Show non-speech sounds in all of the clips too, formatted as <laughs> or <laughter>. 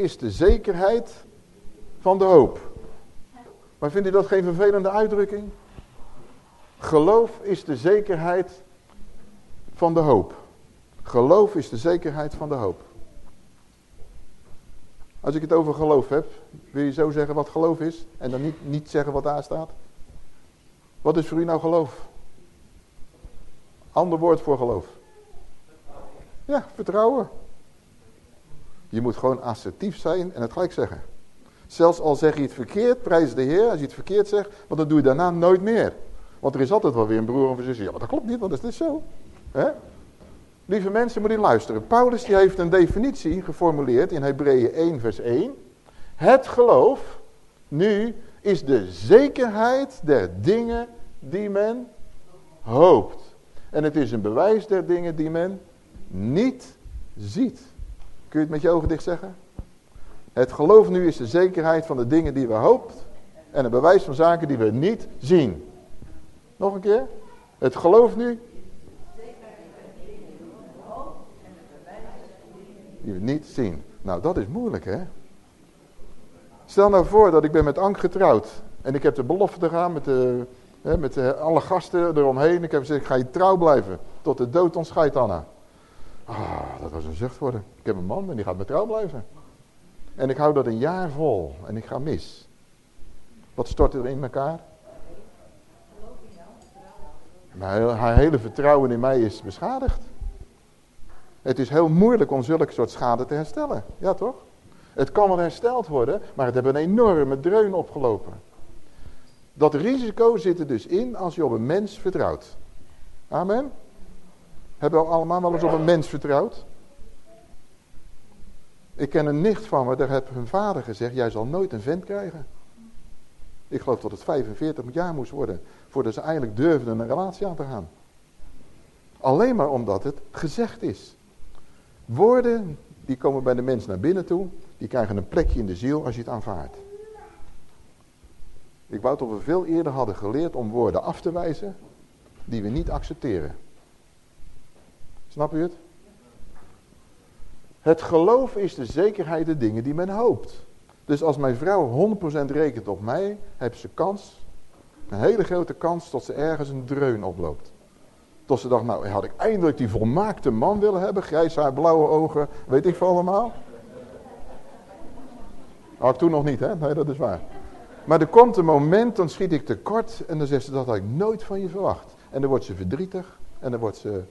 Is de zekerheid van de hoop. Maar vindt u dat geen vervelende uitdrukking? Geloof is de zekerheid van de hoop. Geloof is de zekerheid van de hoop. Als ik het over geloof heb, wil je zo zeggen wat geloof is en dan niet, niet zeggen wat daar staat? Wat is voor u nou geloof? Ander woord voor geloof. Ja, vertrouwen. Je moet gewoon assertief zijn en het gelijk zeggen. Zelfs al zeg je het verkeerd, prijs de Heer als je het verkeerd zegt, want dan doe je daarna nooit meer. Want er is altijd wel weer een broer of een zusje. Ja, maar dat klopt niet, want dat is zo. He? Lieve mensen, moet je luisteren. Paulus die heeft een definitie geformuleerd in Hebreeën 1 vers 1. Het geloof nu is de zekerheid der dingen die men hoopt. En het is een bewijs der dingen die men niet ziet. Kun je het met je ogen dicht zeggen? Het geloof nu is de zekerheid van de dingen die we hoopt. En een bewijs van zaken die we niet zien. Nog een keer. Het geloof nu. Die we niet zien. Nou, dat is moeilijk, hè? Stel nou voor dat ik ben met Ank getrouwd. En ik heb de belofte gedaan met, de, hè, met de, alle gasten eromheen. Ik heb gezegd, ik ga je trouw blijven. Tot de dood ons scheidt, Anna. Ah, dat was een zucht worden. Ik heb een man en die gaat met trouw blijven. En ik hou dat een jaar vol. En ik ga mis. Wat stort er in elkaar? Haar hele vertrouwen in mij is beschadigd. Het is heel moeilijk om zulke soort schade te herstellen. Ja toch? Het kan wel hersteld worden, maar het heeft een enorme dreun opgelopen. Dat risico zit er dus in als je op een mens vertrouwt. Amen? Hebben we allemaal wel eens op een mens vertrouwd? Ik ken een nicht van me, daar heeft hun vader gezegd, jij zal nooit een vent krijgen. Ik geloof dat het 45 jaar moest worden, voordat ze eigenlijk durfden een relatie aan te gaan. Alleen maar omdat het gezegd is. Woorden, die komen bij de mens naar binnen toe, die krijgen een plekje in de ziel als je het aanvaardt. Ik wou dat we veel eerder hadden geleerd om woorden af te wijzen die we niet accepteren. Snap u het? Het geloof is de zekerheid de dingen die men hoopt. Dus als mijn vrouw 100% rekent op mij, heeft ze kans, een hele grote kans, tot ze ergens een dreun oploopt. Tot ze dacht, nou had ik eindelijk die volmaakte man willen hebben, grijs haar, blauwe ogen, weet ik veel allemaal. Had ik toen nog niet, hè? Nee, dat is waar. Maar er komt een moment, dan schiet ik tekort en dan zegt ze, dat had ik nooit van je verwacht. En dan wordt ze verdrietig en dan wordt ze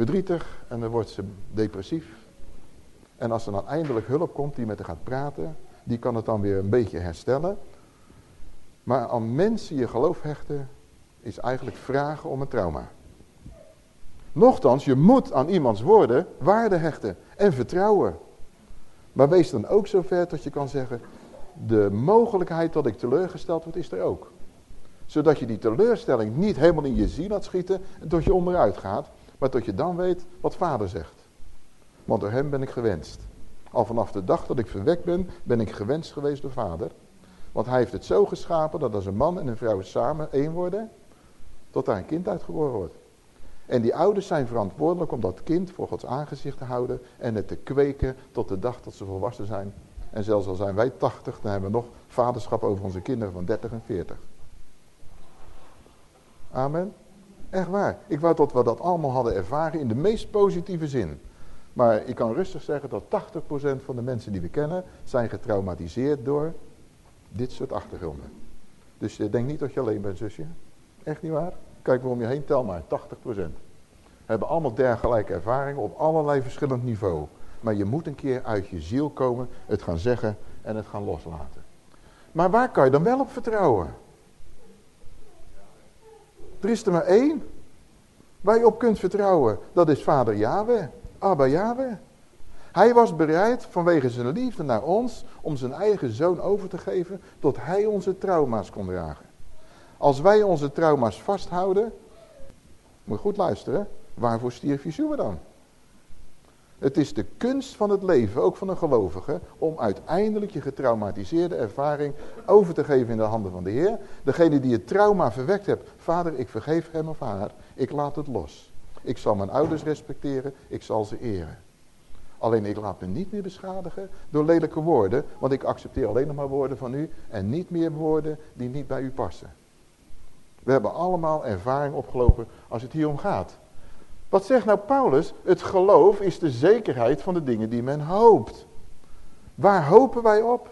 verdrietig en dan wordt ze depressief. En als er dan eindelijk hulp komt die met haar gaat praten, die kan het dan weer een beetje herstellen. Maar aan mensen je geloof hechten, is eigenlijk vragen om een trauma. Nochtans, je moet aan iemands woorden waarde hechten en vertrouwen. Maar wees dan ook zover dat je kan zeggen, de mogelijkheid dat ik teleurgesteld word is er ook. Zodat je die teleurstelling niet helemaal in je ziel laat schieten en tot je onderuit gaat. Maar dat je dan weet wat vader zegt. Want door hem ben ik gewenst. Al vanaf de dag dat ik verwekt ben, ben ik gewenst geweest door vader. Want hij heeft het zo geschapen dat als een man en een vrouw samen één worden, tot daar een kind uitgeboren wordt. En die ouders zijn verantwoordelijk om dat kind voor Gods aangezicht te houden en het te kweken tot de dag dat ze volwassen zijn. En zelfs al zijn wij 80, dan hebben we nog vaderschap over onze kinderen van 30 en 40. Amen. Echt waar. Ik wou dat we dat allemaal hadden ervaren in de meest positieve zin. Maar ik kan rustig zeggen dat 80% van de mensen die we kennen zijn getraumatiseerd door dit soort achtergronden. Dus je denkt niet dat je alleen bent, zusje. Echt niet waar? Kijk maar om je heen, tel maar, 80%. Hebben allemaal dergelijke ervaringen op allerlei verschillend niveau. Maar je moet een keer uit je ziel komen, het gaan zeggen en het gaan loslaten. Maar waar kan je dan wel op vertrouwen? Er is er maar één waar je op kunt vertrouwen. Dat is vader Yahweh, Abba Yahweh. Hij was bereid vanwege zijn liefde naar ons om zijn eigen zoon over te geven tot hij onze trauma's kon dragen. Als wij onze trauma's vasthouden, moet je goed luisteren, waarvoor stierf Yeshua dan? Het is de kunst van het leven, ook van een gelovige, om uiteindelijk je getraumatiseerde ervaring over te geven in de handen van de Heer. Degene die het trauma verwekt hebt, vader ik vergeef hem of haar, ik laat het los. Ik zal mijn ouders respecteren, ik zal ze eren. Alleen ik laat me niet meer beschadigen door lelijke woorden. Want ik accepteer alleen nog maar woorden van u. En niet meer woorden die niet bij u passen. We hebben allemaal ervaring opgelopen als het hier om gaat. Wat zegt nou Paulus? Het geloof is de zekerheid van de dingen die men hoopt. Waar hopen wij op?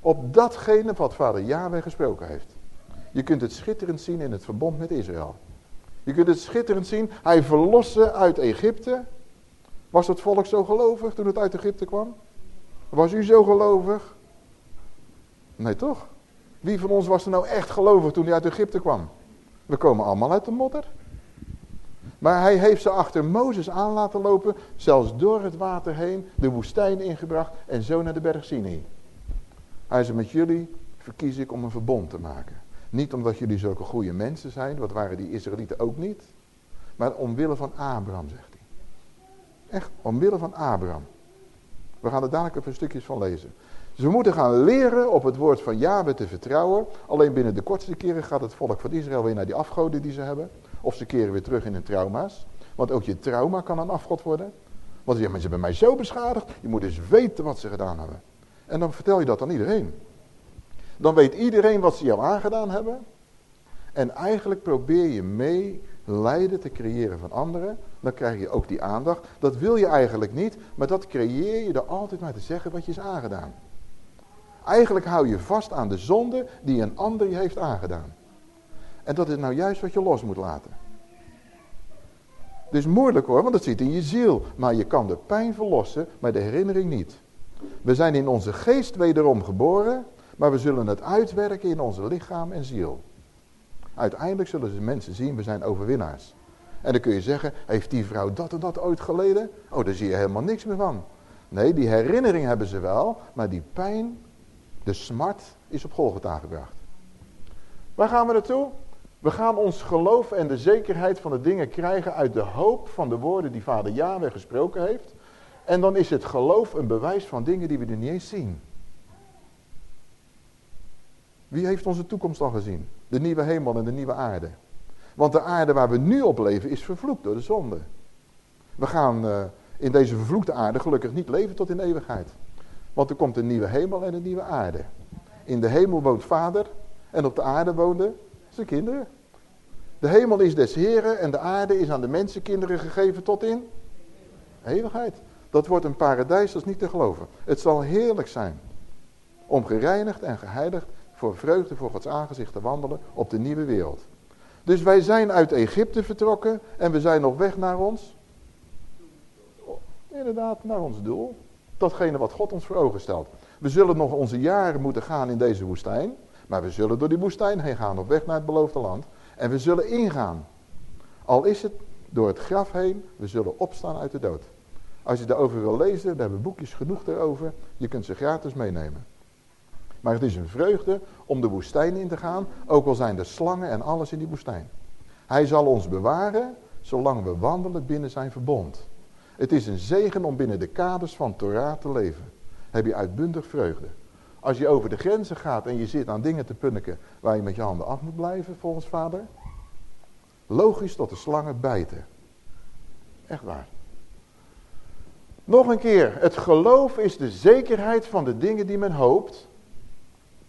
Op datgene wat vader Yahweh gesproken heeft. Je kunt het schitterend zien in het verbond met Israël. Je kunt het schitterend zien. Hij verloste uit Egypte. Was het volk zo gelovig toen het uit Egypte kwam? Was u zo gelovig? Nee toch? Wie van ons was er nou echt gelovig toen hij uit Egypte kwam? We komen allemaal uit de modder. Maar hij heeft ze achter Mozes aan laten lopen, zelfs door het water heen, de woestijn ingebracht en zo naar de berg Sinai. Hij zei, met jullie verkies ik om een verbond te maken. Niet omdat jullie zulke goede mensen zijn, wat waren die Israëlieten ook niet. Maar omwille van Abraham, zegt hij. Echt, omwille van Abraham. We gaan er dadelijk even stukjes van lezen. Dus we moeten gaan leren op het woord van Yahweh te vertrouwen. Alleen binnen de kortste keren gaat het volk van Israël weer naar die afgoden die ze hebben. Of ze keren weer terug in hun trauma's. Want ook je trauma kan een afgod worden. Want ze hebben mij zo beschadigd. Je moet eens weten wat ze gedaan hebben. En dan vertel je dat aan iedereen. Dan weet iedereen wat ze jou aangedaan hebben. En eigenlijk probeer je mee lijden te creëren van anderen. Dan krijg je ook die aandacht. Dat wil je eigenlijk niet. Maar dat creëer je door altijd maar te zeggen wat je is aangedaan. Eigenlijk hou je vast aan de zonde die een ander je heeft aangedaan. En dat is nou juist wat je los moet laten. Het is moeilijk hoor, want het zit in je ziel. Maar je kan de pijn verlossen, maar de herinnering niet. We zijn in onze geest wederom geboren, maar we zullen het uitwerken in onze lichaam en ziel. Uiteindelijk zullen ze mensen zien, we zijn overwinnaars. En dan kun je zeggen, heeft die vrouw dat en dat ooit geleden? Oh, daar zie je helemaal niks meer van. Nee, die herinnering hebben ze wel, maar die pijn, de smart, is op Golgotha gebracht. Waar gaan we naartoe? We gaan ons geloof en de zekerheid van de dingen krijgen uit de hoop van de woorden die vader Yahweh gesproken heeft. En dan is het geloof een bewijs van dingen die we er niet eens zien. Wie heeft onze toekomst al gezien? De nieuwe hemel en de nieuwe aarde. Want de aarde waar we nu op leven is vervloekt door de zonde. We gaan uh, in deze vervloekte aarde gelukkig niet leven tot in eeuwigheid. Want er komt een nieuwe hemel en een nieuwe aarde. In de hemel woont vader en op de aarde woonden zijn kinderen. De hemel is des Heren en de aarde is aan de mensenkinderen gegeven tot in eeuwigheid. Dat wordt een paradijs, dat is niet te geloven. Het zal heerlijk zijn om gereinigd en geheiligd voor vreugde voor Gods aangezicht te wandelen op de nieuwe wereld. Dus wij zijn uit Egypte vertrokken en we zijn nog weg naar ons, inderdaad, naar ons doel. Datgene wat God ons voor ogen stelt. We zullen nog onze jaren moeten gaan in deze woestijn. Maar we zullen door die woestijn heen gaan op weg naar het beloofde land. En we zullen ingaan. Al is het door het graf heen, we zullen opstaan uit de dood. Als je daarover wil lezen, daar hebben we boekjes genoeg erover. Je kunt ze gratis meenemen. Maar het is een vreugde om de woestijn in te gaan, ook al zijn er slangen en alles in die woestijn. Hij zal ons bewaren, zolang we wandelen binnen zijn verbond. Het is een zegen om binnen de kaders van Torah te leven. Heb je uitbundig vreugde. Als je over de grenzen gaat en je zit aan dingen te punniken waar je met je handen af moet blijven volgens vader. Logisch tot de slangen bijten. Echt waar. Nog een keer, het geloof is de zekerheid van de dingen die men hoopt.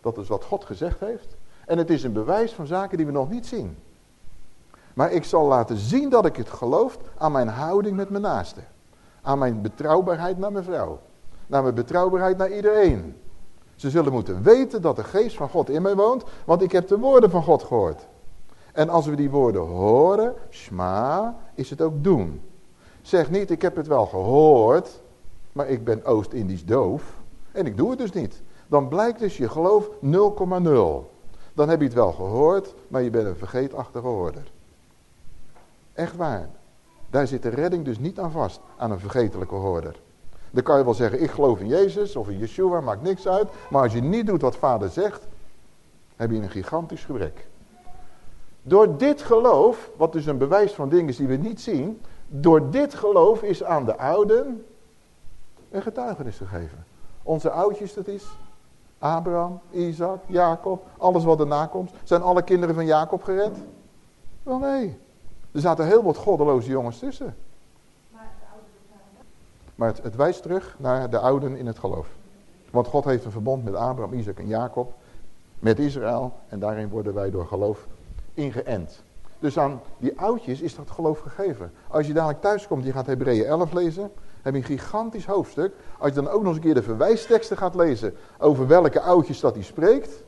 Dat is wat God gezegd heeft. En het is een bewijs van zaken die we nog niet zien. Maar ik zal laten zien dat ik het geloof aan mijn houding met mijn naaste. Aan mijn betrouwbaarheid naar mijn vrouw. Naar mijn betrouwbaarheid naar iedereen. Ze zullen moeten weten dat de geest van God in mij woont, want ik heb de woorden van God gehoord. En als we die woorden horen, schma, is het ook doen. Zeg niet, ik heb het wel gehoord, maar ik ben Oost-Indisch doof en ik doe het dus niet. Dan blijkt dus je geloof 0,0. Dan heb je het wel gehoord, maar je bent een vergeetachtige hoorder. Echt waar. Daar zit de redding dus niet aan vast, aan een vergetelijke hoorder. Dan kan je wel zeggen, ik geloof in Jezus of in Yeshua, maakt niks uit. Maar als je niet doet wat vader zegt, heb je een gigantisch gebrek. Door dit geloof, wat dus een bewijs van dingen is die we niet zien. Door dit geloof is aan de ouden een getuigenis gegeven. Onze oudjes dat is Abraham, Isaac, Jacob, alles wat erna komt. Zijn alle kinderen van Jacob gered? Wel nee. Er zaten heel wat goddeloze jongens tussen. Maar het, wijst terug naar de ouden in het geloof. Want God heeft een verbond met Abraham, Isaac en Jacob. Met Israël. En daarin worden wij door geloof ingeënt. Dus aan die oudjes is dat geloof gegeven. Als je dadelijk thuis komt, je gaat Hebreeën 11 lezen, heb je een gigantisch hoofdstuk. Als je dan ook nog eens een keer de verwijsteksten gaat lezen over welke oudjes dat hij spreekt.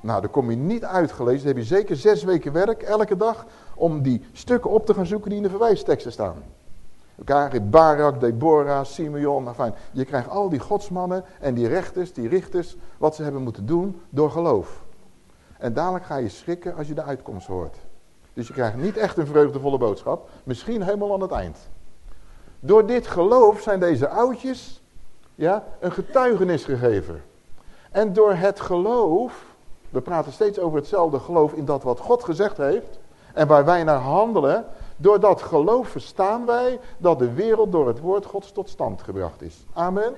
Nou, dan kom je niet uitgelezen. Dan heb je zeker zes weken werk, elke dag, om die stukken op te gaan zoeken die in de verwijsteksten staan. Elkaar, Barak, Deborah, Simeon, enfin, je krijgt al die godsmannen en die rechters, die richters, wat ze hebben moeten doen door geloof. En dadelijk ga je schrikken als je de uitkomst hoort. Dus je krijgt niet echt een vreugdevolle boodschap. Misschien helemaal aan het eind. Door dit geloof zijn deze oudjes ja, een getuigenis gegeven. En door het geloof, we praten steeds over hetzelfde geloof in dat wat God gezegd heeft. En waar wij naar handelen. Door dat geloof verstaan wij dat de wereld door het woord Gods tot stand gebracht is. Amen.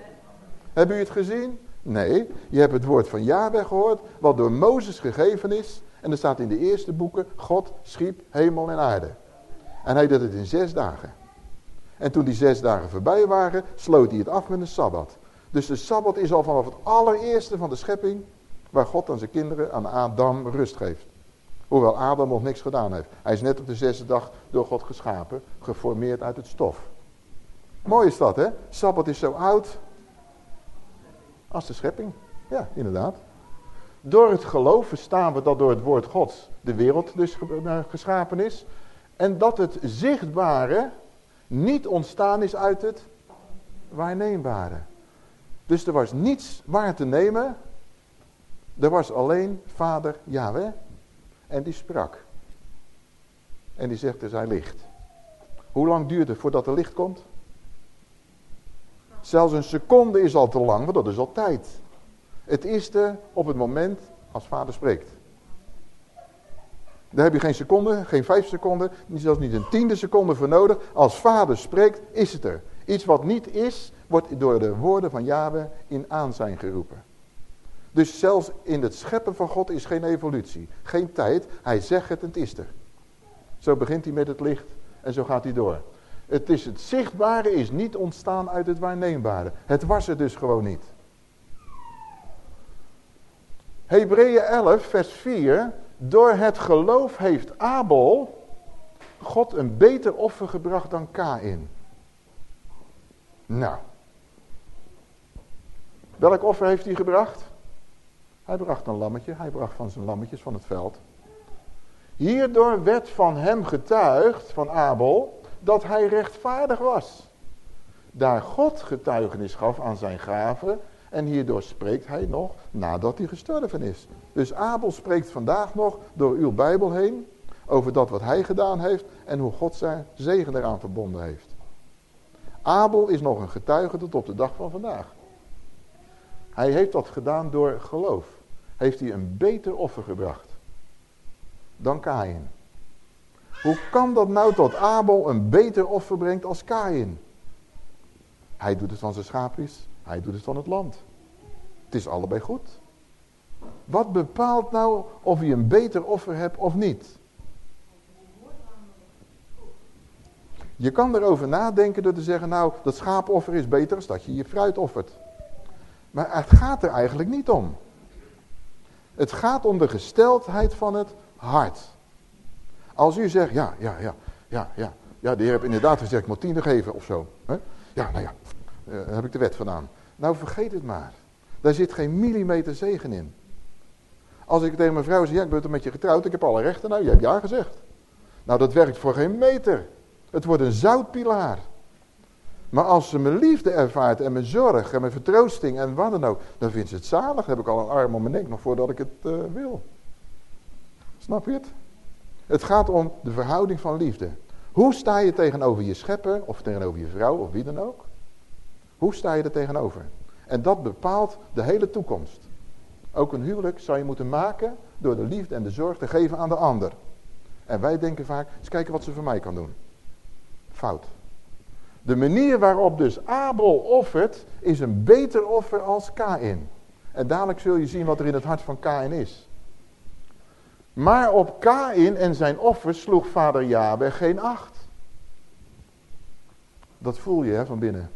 Hebben u het gezien? Nee, je hebt het woord van Yahweh gehoord, wat door Mozes gegeven is. En er staat in de eerste boeken, God schiep hemel en aarde. En hij deed het in zes dagen. En toen die zes dagen voorbij waren, sloot hij het af met een Sabbat. Dus de Sabbat is al vanaf het allereerste van de schepping, waar God aan zijn kinderen, aan Adam, rust geeft. Hoewel Adam nog niks gedaan heeft. Hij is net op de zesde dag door God geschapen, geformeerd uit het stof. Mooi is dat, hè? Sabbat is zo oud als de schepping. Ja, inderdaad. Door het geloof verstaan we dat door het woord Gods de wereld dus eh, geschapen is. En dat het zichtbare niet ontstaan is uit het waarneembare. Dus er was niets waar te nemen. Er was alleen vader Yahweh. En die sprak. En die zegt er zij licht. Hoe lang duurt het voordat er licht komt? Zelfs een seconde is al te lang, want dat is al tijd. Het is er op het moment als vader spreekt. Daar heb je geen seconde, geen vijf seconden, zelfs niet een tiende seconde voor nodig. Als vader spreekt, is het er. Iets wat niet is, wordt door de woorden van Yahweh in aanzijn geroepen. Dus zelfs in het scheppen van God is geen evolutie, geen tijd. Hij zegt het en het is er. Zo begint hij met het licht en zo gaat hij door. Het, is het zichtbare is niet ontstaan uit het waarneembare. Het was er dus gewoon niet. Hebreeën 11 vers 4. Door het geloof heeft Abel God een beter offer gebracht dan Kain. Nou. Welk offer heeft hij gebracht? Hij bracht een lammetje. Hij bracht van zijn lammetjes van het veld. Hierdoor werd van hem getuigd, van Abel, dat hij rechtvaardig was. Daar God getuigenis gaf aan zijn gaven en hierdoor spreekt hij nog nadat hij gestorven is. Dus Abel spreekt vandaag nog door uw Bijbel heen over dat wat hij gedaan heeft en hoe God zijn zegen eraan verbonden heeft. Abel is nog een getuige tot op de dag van vandaag. Hij heeft dat gedaan door geloof. Heeft hij een beter offer gebracht dan Kain. Hoe kan dat nou dat Abel een beter offer brengt als Kain? Hij doet het van zijn schaapjes, hij doet het van het land. Het is allebei goed. Wat bepaalt nou of je een beter offer hebt of niet? Je kan erover nadenken door te zeggen, nou, dat schaapoffer is beter dan dat je je fruit offert. Maar het gaat er eigenlijk niet om. Het gaat om de gesteldheid van het hart. Als u zegt, ja, ja, ja, ja, ja, ja, de heer heeft inderdaad gezegd, ik moet tiende geven of zo. Hè? Ja, nou ja, daar heb ik de wet vandaan. Nou, vergeet het maar. Daar zit geen millimeter zegen in. Als ik tegen mijn vrouw zeg, ja, ik ben er met je getrouwd, ik heb alle rechten. Nou, je hebt ja gezegd. Nou, dat werkt voor geen meter. Het wordt een zoutpilaar. Maar als ze mijn liefde ervaart en mijn zorg en mijn vertroosting en wat dan ook, dan vindt ze het zalig. Heb ik al een arm om mijn nek nog voordat ik het uh, wil. Snap je het? Het gaat om de verhouding van liefde. Hoe sta je tegenover je schepper of tegenover je vrouw of wie dan ook? Hoe sta je er tegenover? En dat bepaalt de hele toekomst. Ook een huwelijk zou je moeten maken door de liefde en de zorg te geven aan de ander. En wij denken vaak, eens kijken wat ze voor mij kan doen. Fout. De manier waarop dus Abel offert, is een beter offer als Kain. En dadelijk zul je zien wat er in het hart van Kain is. Maar op Kain en zijn offer sloeg vader Jabe geen acht. Dat voel je hè, van binnen.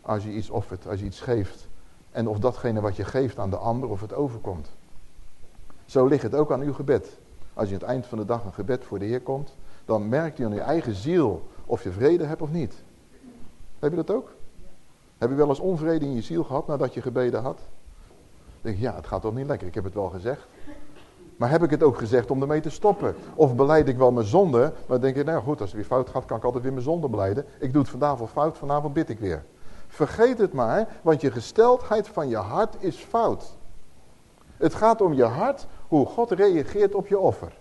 als je iets offert, als je iets geeft. En of datgene wat je geeft aan de ander, of het overkomt. Zo ligt het ook aan uw gebed. Als je aan het eind van de dag een gebed voor de Heer komt, dan merkt u aan je eigen ziel of je vrede hebt of niet. Heb je dat ook? Heb je wel eens onvrede in je ziel gehad nadat je gebeden had? Denk je, ja, het gaat toch niet lekker, ik heb het wel gezegd. Maar heb ik het ook gezegd om ermee te stoppen? Of beleid ik wel mijn zonde, maar dan denk je, nou goed, als het weer fout gaat, kan ik altijd weer mijn zonde beleiden. Ik doe het vanavond fout, vanavond bid ik weer. Vergeet het maar, want je gesteldheid van je hart is fout. Het gaat om je hart, hoe God reageert op je offer.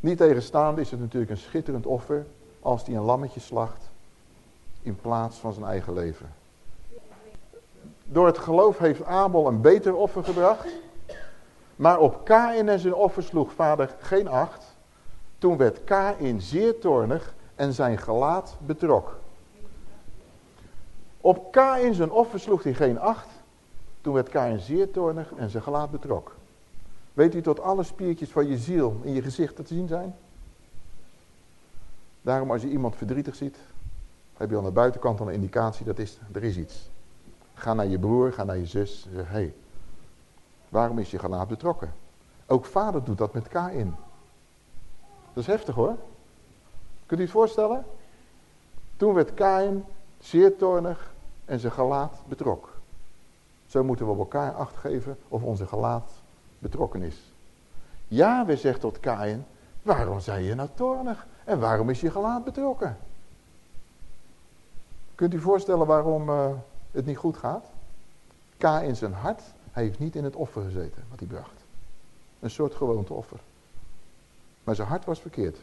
Niet tegenstaande is het natuurlijk een schitterend offer als hij een lammetje slacht in plaats van zijn eigen leven. Door het geloof heeft Abel een beter offer gebracht. Maar op Kain en zijn offer sloeg vader geen acht. Toen werd Kain zeer toornig en zijn gelaat betrok. Op Kain zijn offer sloeg hij geen acht. Toen werd Kain zeer toornig en zijn gelaat betrok. Weet u tot alle spiertjes van je ziel in je gezicht te zien zijn? Daarom als je iemand verdrietig ziet, heb je aan de buitenkant al een indicatie, dat is, er is iets. Ga naar je broer, ga naar je zus, zeg, hé, hey, waarom is je gelaat betrokken? Ook vader doet dat met Kain. Dat is heftig hoor. Kunt u het voorstellen? Toen werd Kain zeer toornig en zijn gelaat betrok. Zo moeten we op elkaar acht geven of onze gelaat betrokken is. Ja, we zegt tot Kain, waarom zijn je nou toornig? En waarom is je gelaat betrokken? Kunt u voorstellen waarom uh, het niet goed gaat? K in zijn hart, hij heeft niet in het offer gezeten wat hij bracht. Een soort gewoonteoffer. Maar zijn hart was verkeerd.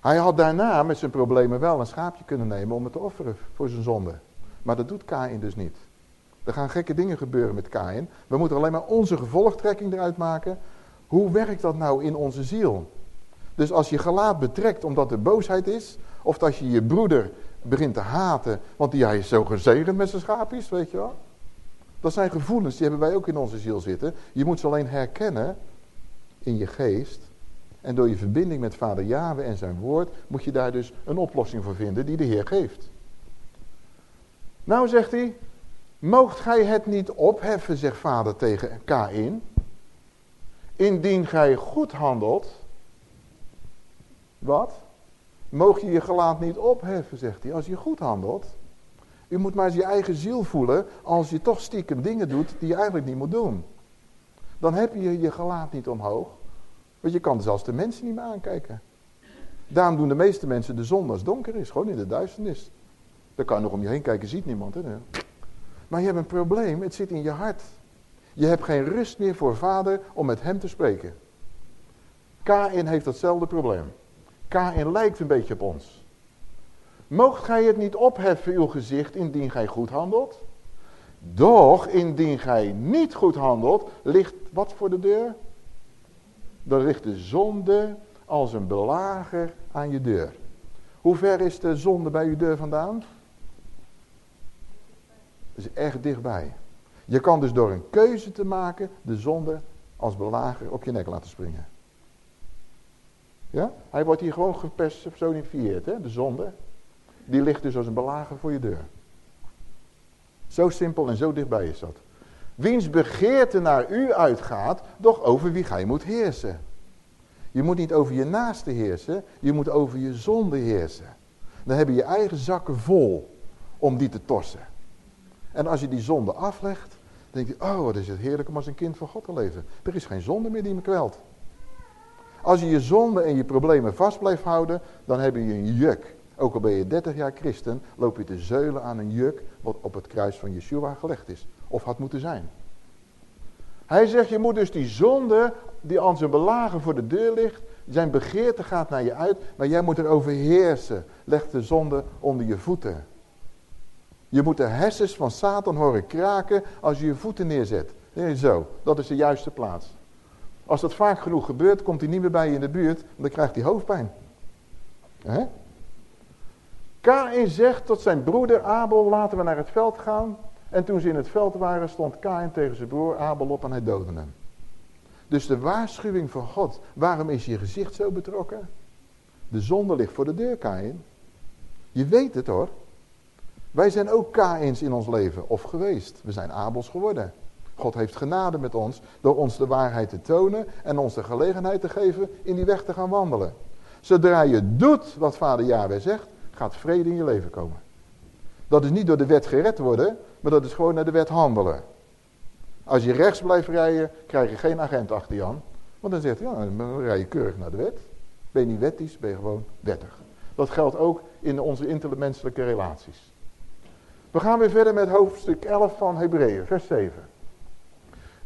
Hij had daarna met zijn problemen wel een schaapje kunnen nemen om het te offeren voor zijn zonde. Maar dat doet Kain dus niet. Er gaan gekke dingen gebeuren met Kain. We moeten alleen maar onze gevolgtrekking eruit maken. Hoe werkt dat nou in onze ziel? Dus als je gelaat betrekt omdat er boosheid is... of dat je je broeder begint te haten... want die hij is zo gezegend met zijn schaapjes, weet je wel. Dat zijn gevoelens, die hebben wij ook in onze ziel zitten. Je moet ze alleen herkennen in je geest... En door je verbinding met vader Yahweh en zijn woord... moet je daar dus een oplossing voor vinden die de Heer geeft. Nou zegt hij... Moogt gij het niet opheffen, zegt vader tegen Kain. Indien gij goed handelt. Wat? Moog je je gelaat niet opheffen, zegt hij, als je goed handelt. U moet maar eens je eigen ziel voelen als je toch stiekem dingen doet die je eigenlijk niet moet doen. Dan heb je je gelaat niet omhoog. Want je kan zelfs de mensen niet meer aankijken. Daarom doen de meeste mensen de zon als het donker is. Gewoon in de duisternis. Dan kan je nog om je heen kijken, ziet niemand. Hè? Maar je hebt een probleem, het zit in je hart. Je hebt geen rust meer voor vader om met hem te spreken. Kain heeft datzelfde probleem. Kain lijkt een beetje op ons. Moogt gij het niet opheffen, uw gezicht, indien gij goed handelt? Doch, indien gij niet goed handelt, ligt wat voor de deur? Dan ligt de zonde als een belager aan je deur. Hoe ver is de zonde bij uw deur vandaan? Dat is echt dichtbij. Je kan dus door een keuze te maken de zonde als belager op je nek laten springen. Ja? Hij wordt hier gewoon gepersonifieerd, hè? de zonde. Die ligt dus als een belager voor je deur. Zo simpel en zo dichtbij is dat. Wiens begeerte naar u uitgaat, doch over wie gij moet heersen. Je moet niet over je naaste heersen, je moet over je zonde heersen. Dan heb je je eigen zakken vol om die te torsen. En als je die zonde aflegt, denk je, oh wat is het heerlijk om als een kind van God te leven. Er is geen zonde meer die me kwelt. Als je je zonde en je problemen vast blijft houden, dan heb je een juk. Ook al ben je 30 jaar christen, loop je te zeulen aan een juk wat op het kruis van Yeshua gelegd is. Of had moeten zijn. Hij zegt, je moet dus die zonde die aan zijn belagen voor de deur ligt, zijn begeerte gaat naar je uit, maar jij moet erover heersen. Leg de zonde onder je voeten. Je moet de hersens van Satan horen kraken als je je voeten neerzet. Zo, dat is de juiste plaats. Als dat vaak genoeg gebeurt, komt hij niet meer bij je in de buurt, dan krijgt hij hoofdpijn. He? Kain zegt tot zijn broeder Abel, laten we naar het veld gaan. En toen ze in het veld waren, stond Kain tegen zijn broer Abel op en hij doodde hem. Dus de waarschuwing van God, waarom is je gezicht zo betrokken? De zonde ligt voor de deur, Kain. Je weet het hoor. Wij zijn ook Kains in ons leven, of geweest. We zijn Abels geworden. God heeft genade met ons door ons de waarheid te tonen en ons de gelegenheid te geven in die weg te gaan wandelen. Zodra je doet wat vader Yahweh zegt, gaat vrede in je leven komen. Dat is niet door de wet gered worden, maar dat is gewoon naar de wet handelen. Als je rechts blijft rijden, krijg je geen agent achter je aan. Want dan zegt hij, ja, dan rij je keurig naar de wet. Ben je niet wettisch, ben je gewoon wettig. Dat geldt ook in onze intermenselijke relaties. We gaan weer verder met hoofdstuk 11 van Hebreeën, vers 7.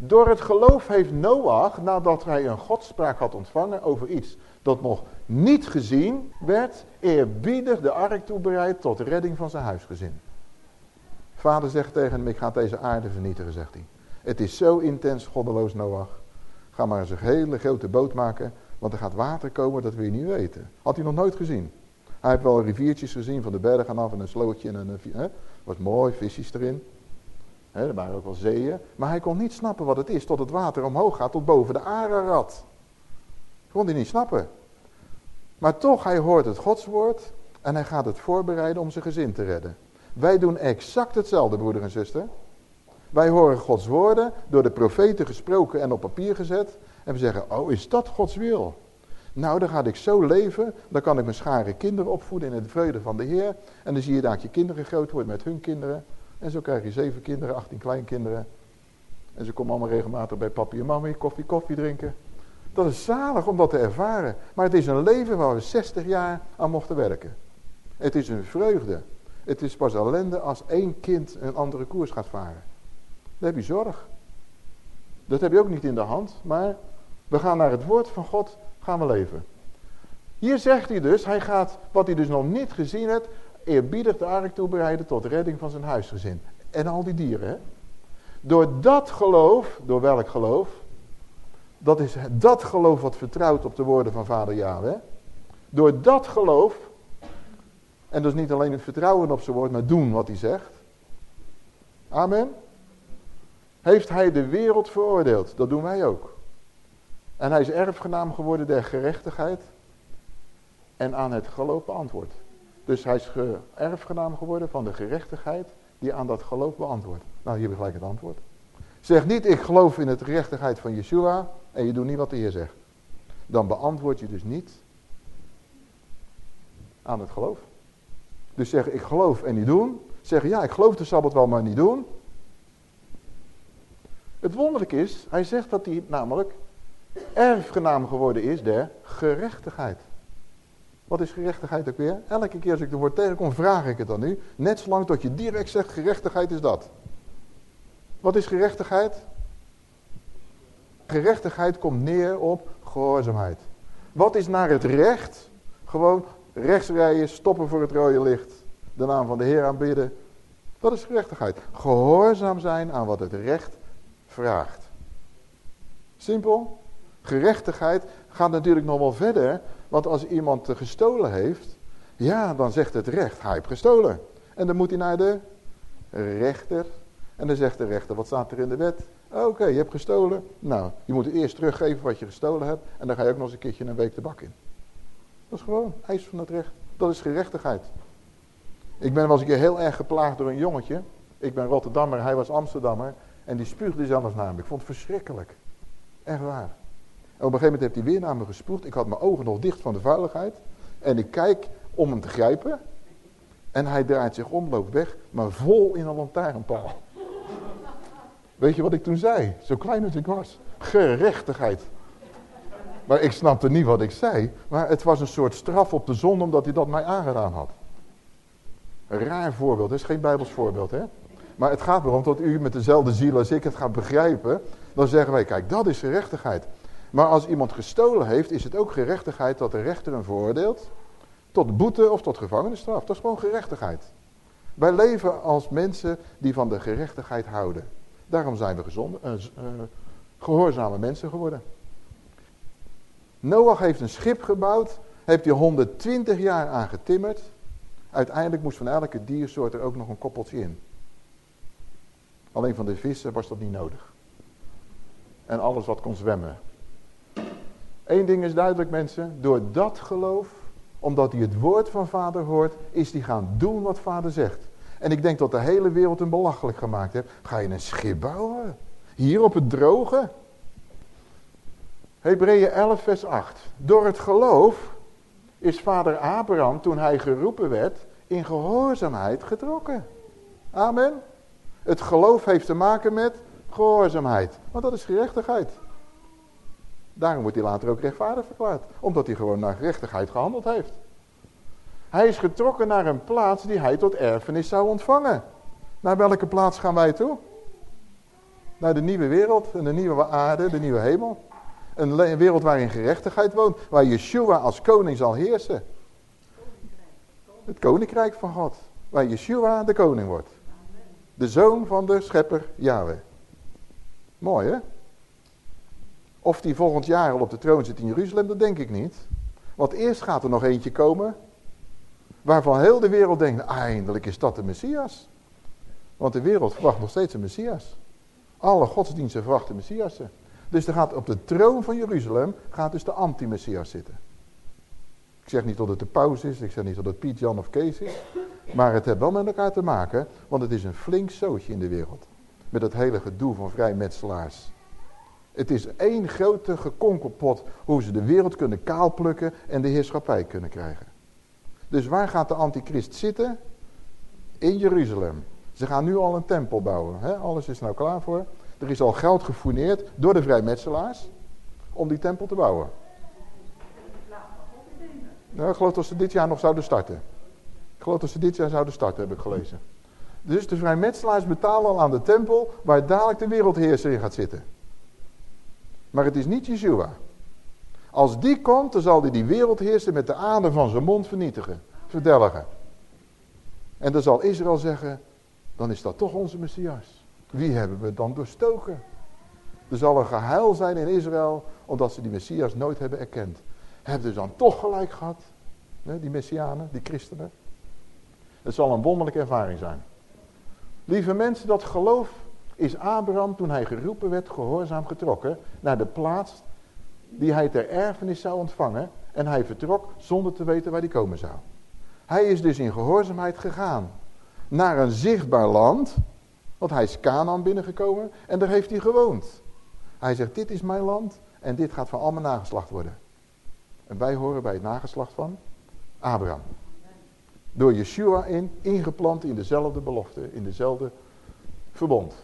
Door het geloof heeft Noach, nadat hij een godspraak had ontvangen over iets dat nog niet gezien werd, eerbiedig de ark toebereid tot redding van zijn huisgezin. Vader zegt tegen hem, ik ga deze aarde vernietigen, zegt hij. Het is zo intens goddeloos, Noach. Ga maar eens een hele grote boot maken, want er gaat water komen, dat wil je niet weten. Had hij nog nooit gezien. Hij heeft wel riviertjes gezien van de bergen af en een slootje en een... Hè, was mooi, visjes erin. Er waren ook wel zeeën. Maar hij kon niet snappen wat het is tot het water omhoog gaat tot boven de Ararat. Kon hij niet snappen. Maar toch, hij hoort het godswoord en hij gaat het voorbereiden om zijn gezin te redden. Wij doen exact hetzelfde, broeder en zuster. Wij horen Gods woorden, door de profeten gesproken en op papier gezet. En we zeggen, oh is dat Gods wil? Nou, dan ga ik zo leven, dan kan ik mijn schare kinderen opvoeden in de vreugde van de Heer. En dan zie je dat je kinderen groot worden met hun kinderen. En zo krijg je zeven kinderen, achttien kleinkinderen. En ze komen allemaal regelmatig bij papi en mami koffie, koffie drinken. Dat is zalig om dat te ervaren. Maar het is een leven waar we 60 jaar aan mochten werken. Het is een vreugde. Het is pas ellende als één kind een andere koers gaat varen. Dan heb je zorg. Dat heb je ook niet in de hand. Maar we gaan naar het woord van God, gaan we leven. Hier zegt hij dus, hij gaat, wat hij dus nog niet gezien heeft, eerbiedig de ark toebereiden tot redding van zijn huisgezin. En al die dieren. Hè? Door dat geloof, door welk geloof? Dat is dat geloof wat vertrouwt op de woorden van vader Yahweh. Door dat geloof, en dus niet alleen het vertrouwen op zijn woord, maar doen wat hij zegt. Amen. Heeft hij de wereld veroordeeld. Dat doen wij ook. En hij is erfgenaam geworden der gerechtigheid. En aan het geloof beantwoord. Dus hij is erfgenaam geworden van de gerechtigheid die aan dat geloof beantwoordt. Nou, hier heb je gelijk het antwoord. Zeg niet, ik geloof in de gerechtigheid van Yeshua en je doet niet wat de Heer zegt. Dan beantwoord je dus niet aan het geloof. Dus zeg, ik geloof en niet doen. Zeg, ja, ik geloof de Sabbat wel, maar niet doen. Het wonderlijke is, hij zegt dat hij namelijk erfgenaam geworden is der gerechtigheid. Wat is gerechtigheid ook weer? Elke keer als ik het woord tegenkom, vraag ik het dan nu. Net zolang tot je direct zegt, gerechtigheid is dat. Wat is gerechtigheid? Gerechtigheid komt neer op gehoorzaamheid. Wat is naar het recht? Gewoon rechts rijden, stoppen voor het rode licht. De naam van de Heer aanbidden. Dat is gerechtigheid. Gehoorzaam zijn aan wat het recht vraagt. Simpel. Gerechtigheid gaat natuurlijk nog wel verder. Want als iemand gestolen heeft, ja, dan zegt het recht, hij heeft gestolen. En dan moet hij naar de rechter. En dan zegt de rechter, wat staat er in de wet? Oké, je hebt gestolen. Nou, je moet eerst teruggeven wat je gestolen hebt. En dan ga je ook nog eens een keertje een week de bak in. Dat is gewoon eis van het recht. Dat is gerechtigheid. Ik ben wel eens een keer heel erg geplaagd door een jongetje. Ik ben Rotterdammer, hij was Amsterdammer. En die spuugde zelfs naar me. Ik vond het verschrikkelijk. Echt waar. En op een gegeven moment heeft hij weer naar me gespoegd. Ik had mijn ogen nog dicht van de vuiligheid. En ik kijk om hem te grijpen. En hij draait zich om, loopt weg. Maar vol in een lantaarnpaal. Weet je wat ik toen zei? Zo klein als ik was. Gerechtigheid. Maar ik snapte niet wat ik zei. Maar het was een soort straf op de zon omdat hij dat mij aangedaan had. Een raar voorbeeld. Het is geen bijbels voorbeeld hè. Maar het gaat erom dat u met dezelfde ziel als ik het gaat begrijpen. Dan zeggen wij, kijk, dat is gerechtigheid. Maar als iemand gestolen heeft, is het ook gerechtigheid dat de rechter hem veroordeelt. Tot boete of tot gevangenisstraf. Dat is gewoon gerechtigheid. Wij leven als mensen die van de gerechtigheid houden. Daarom zijn we gezonde, uh, uh, gehoorzame mensen geworden. Noach heeft een schip gebouwd. Heeft hij 120 jaar aan getimmerd. Uiteindelijk moest van elke diersoort er ook nog een koppeltje in. Alleen van de vissen was dat niet nodig. En alles wat kon zwemmen. Eén ding is duidelijk mensen. Door dat geloof, omdat hij het woord van vader hoort, is hij gaan doen wat vader zegt. En ik denk dat de hele wereld een belachelijk gemaakt heeft. Ga je een schip bouwen? Hier op het droge? Hebreeën 11 vers 8. Door het geloof is vader Abraham, toen hij geroepen werd, in gehoorzaamheid getrokken. Amen. Het geloof heeft te maken met gehoorzaamheid. Want dat is gerechtigheid. Daarom wordt hij later ook rechtvaardig verklaard. Omdat hij gewoon naar gerechtigheid gehandeld heeft. Hij is getrokken naar een plaats die hij tot erfenis zou ontvangen. Naar welke plaats gaan wij toe? Naar de nieuwe wereld en de nieuwe aarde, de nieuwe hemel. Een wereld waarin gerechtigheid woont. Waar Yeshua als koning zal heersen. Het koninkrijk van God. Waar Yeshua de koning wordt. De zoon van de schepper Yahweh. Mooi hè? Of die volgend jaar al op de troon zit in Jeruzalem, dat denk ik niet. Want eerst gaat er nog eentje komen. Waarvan heel de wereld denkt, eindelijk is dat de Messias. Want de wereld verwacht nog steeds een Messias. Alle godsdiensten verwachten Messiassen. Dus er gaat op de troon van Jeruzalem gaat dus de anti-Messias zitten. Ik zeg niet dat het de paus is, ik zeg niet dat het Piet, Jan of Kees is. Maar het heeft wel met elkaar te maken, want het is een flink zootje in de wereld. Met het hele gedoe van vrijmetselaars. Het is één grote gekonkelpot hoe ze de wereld kunnen kaalplukken en de heerschappij kunnen krijgen. Dus waar gaat de antichrist zitten? In Jeruzalem. Ze gaan nu al een tempel bouwen. Hè? Alles is nou klaar voor. Er is al geld gefouneerd door de vrijmetselaars om die tempel te bouwen. Nou, ik geloof dat ze dit jaar nog zouden starten. Ik geloof dat ze dit jaar zouden starten, heb ik gelezen. Dus de vrijmetselaars betalen al aan de tempel waar dadelijk de wereldheerser in gaat zitten. Maar het is niet Yeshua. Als die komt, dan zal hij die wereldheerser met de adem van zijn mond vernietigen. Verdelgen. En dan zal Israël zeggen, dan is dat toch onze Messias. Wie hebben we dan doorstoken? Er zal een geheil zijn in Israël, omdat ze die Messias nooit hebben erkend. Hebben ze dan toch gelijk gehad? Die Messianen, die christenen. Het zal een wonderlijke ervaring zijn. Lieve mensen, dat geloof is Abraham toen hij geroepen werd gehoorzaam getrokken naar de plaats die hij ter erfenis zou ontvangen. En hij vertrok zonder te weten waar hij komen zou. Hij is dus in gehoorzaamheid gegaan naar een zichtbaar land. Want hij is Canaan binnengekomen en daar heeft hij gewoond. Hij zegt, dit is mijn land en dit gaat van al mijn nageslacht worden. En wij horen bij het nageslacht van Abraham. Door Yeshua in, ingeplant in dezelfde belofte, in dezelfde verbond.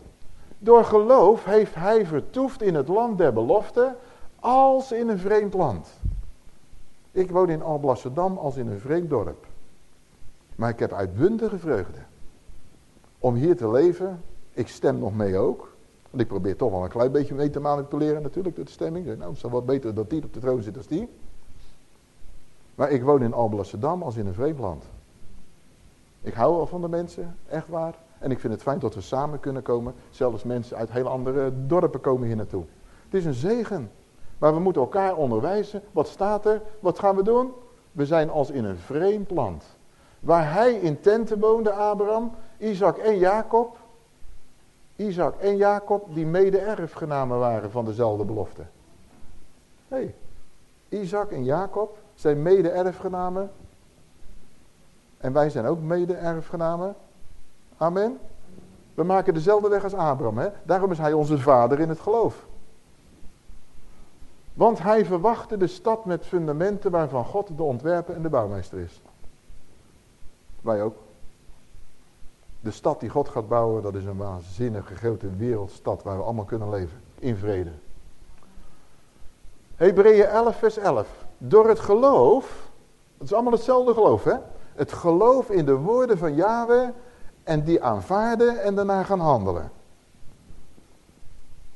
Door geloof heeft hij vertoefd in het land der belofte als in een vreemd land. Ik woon in Alblasserdam als in een vreemd dorp. Maar ik heb uitbundige vreugde. Om hier te leven, ik stem nog mee ook. Want ik probeer toch wel een klein beetje mee te manipuleren natuurlijk door de stemming. Nou, het is wel beter dat die op de troon zit als die. Maar ik woon in Alblasserdam als in een vreemd land. Ik hou wel van de mensen, echt waar. En ik vind het fijn dat we samen kunnen komen. Zelfs mensen uit heel andere dorpen komen hier naartoe. Het is een zegen. Maar we moeten elkaar onderwijzen. Wat staat er? Wat gaan we doen? We zijn als in een vreemd land. Waar hij in tenten woonde, Abraham, Isaac en Jacob. Isaac en Jacob die mede-erfgenamen waren van dezelfde belofte. Hé, hey, Isaac en Jacob zijn mede-erfgenamen. En wij zijn ook mede-erfgenamen. Amen. We maken dezelfde weg als Abraham. Hè? Daarom is hij onze vader in het geloof. Want hij verwachtte de stad met fundamenten waarvan God de ontwerper en de bouwmeester is. Wij ook. De stad die God gaat bouwen, dat is een waanzinnige grote wereldstad waar we allemaal kunnen leven. In vrede. Hebreeën 11 vers 11. Door het geloof, het is allemaal hetzelfde geloof hè. Het geloof in de woorden van Yahweh en die aanvaarden en daarna gaan handelen.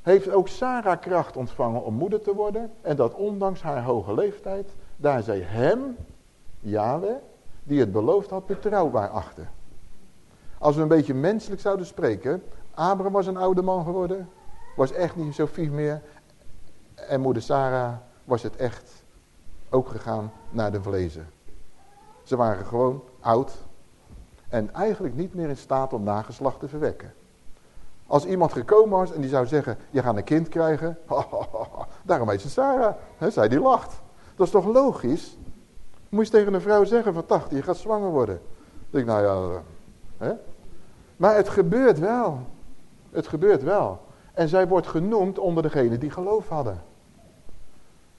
Heeft ook Sarah kracht ontvangen om moeder te worden. En dat ondanks haar hoge leeftijd, daar zij hem, Yahweh, die het beloofd had, betrouwbaar achter. Als we een beetje menselijk zouden spreken. Abraham was een oude man geworden. Was echt niet zo vief meer. En moeder Sarah was het echt ook gegaan naar de vlezen. Ze waren gewoon oud. En eigenlijk niet meer in staat om nageslacht te verwekken. Als iemand gekomen was en die zou zeggen, je gaat een kind krijgen. <laughs> Daarom heet ze Sarah. He, zij die lacht. Dat is toch logisch? Moet je tegen een vrouw zeggen van 80, je gaat zwanger worden. Dan denk ik, nou ja, hè? Maar het gebeurt wel. Het gebeurt wel. En zij wordt genoemd onder degenen die geloof hadden.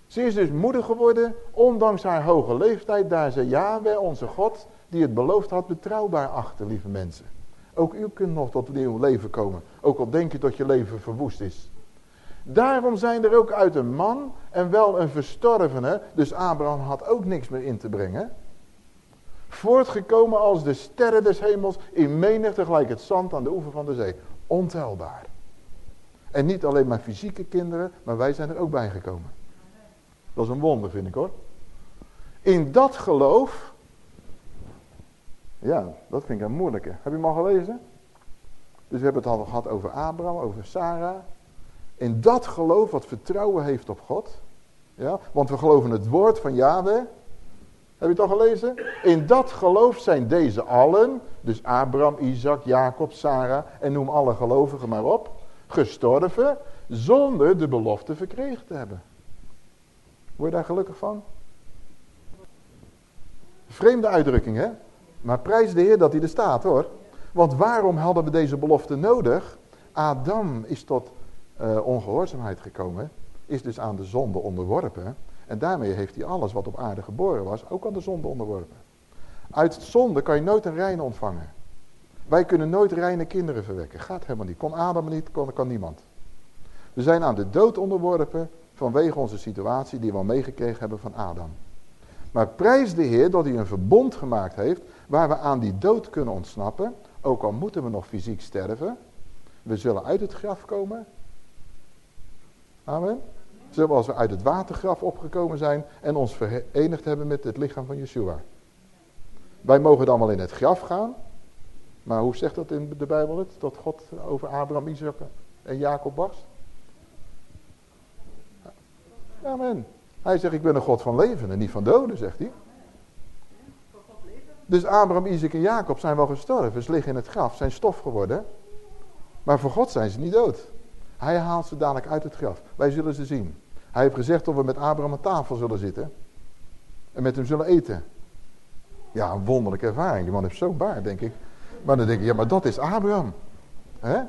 Ze is dus moeder geworden, ondanks haar hoge leeftijd, daar ze Yahweh, onze God, die het beloofd had, betrouwbaar achter, lieve mensen. Ook u kunt nog tot nieuw leven komen, ook al denk je dat je leven verwoest is. Daarom zijn er ook uit een man en wel een verstorvene, dus Abraham had ook niks meer in te brengen, voortgekomen als de sterren des hemels in menigte gelijk het zand aan de oever van de zee. Ontelbaar. En niet alleen maar fysieke kinderen, maar wij zijn er ook bij gekomen. Dat is een wonder vind ik hoor. In dat geloof, ja, dat vind ik een moeilijke. Heb je hem al gelezen? Dus we hebben het al gehad over Abraham, over Sarah. In dat geloof wat vertrouwen heeft op God. Ja, want we geloven het woord van Yahweh. Heb je het al gelezen? In dat geloof zijn deze allen, dus Abraham, Isaac, Jacob, Sarah en noem alle gelovigen maar op, gestorven zonder de belofte verkregen te hebben. Word je daar gelukkig van? Vreemde uitdrukking hè? Maar prijs de Heer dat hij er staat hoor. Want waarom hadden we deze belofte nodig? Adam is tot uh, ongehoorzaamheid gekomen. Is dus aan de zonde onderworpen. En daarmee heeft hij alles wat op aarde geboren was ook aan de zonde onderworpen. Uit zonde kan je nooit een reine ontvangen. Wij kunnen nooit reine kinderen verwekken. Gaat helemaal niet. Kon Adam niet, kon, kan niemand. We zijn aan de dood onderworpen vanwege onze situatie die we al meegekregen hebben van Adam. Maar prijs de Heer dat hij een verbond gemaakt heeft waar we aan die dood kunnen ontsnappen. Ook al moeten we nog fysiek sterven. We zullen uit het graf komen. Amen. Zoals we uit het watergraf opgekomen zijn en ons verenigd hebben met het lichaam van Yeshua. Wij mogen dan wel in het graf gaan. Maar hoe zegt dat in de Bijbel het? Dat God over Abraham, Isaac en Jacob was? Amen. Hij zegt, ik ben een God van leven en niet van doden, zegt hij. Dus Abraham, Isaac en Jacob zijn wel gestorven. Ze liggen in het graf, zijn stof geworden. Maar voor God zijn ze niet dood. Hij haalt ze dadelijk uit het graf. Wij zullen ze zien. Hij heeft gezegd dat we met Abraham aan tafel zullen zitten. En met hem zullen eten. Ja, een wonderlijke ervaring. Die man heeft zo baard, denk ik. Maar dan denk ik, ja, maar dat is Abraham. Hè?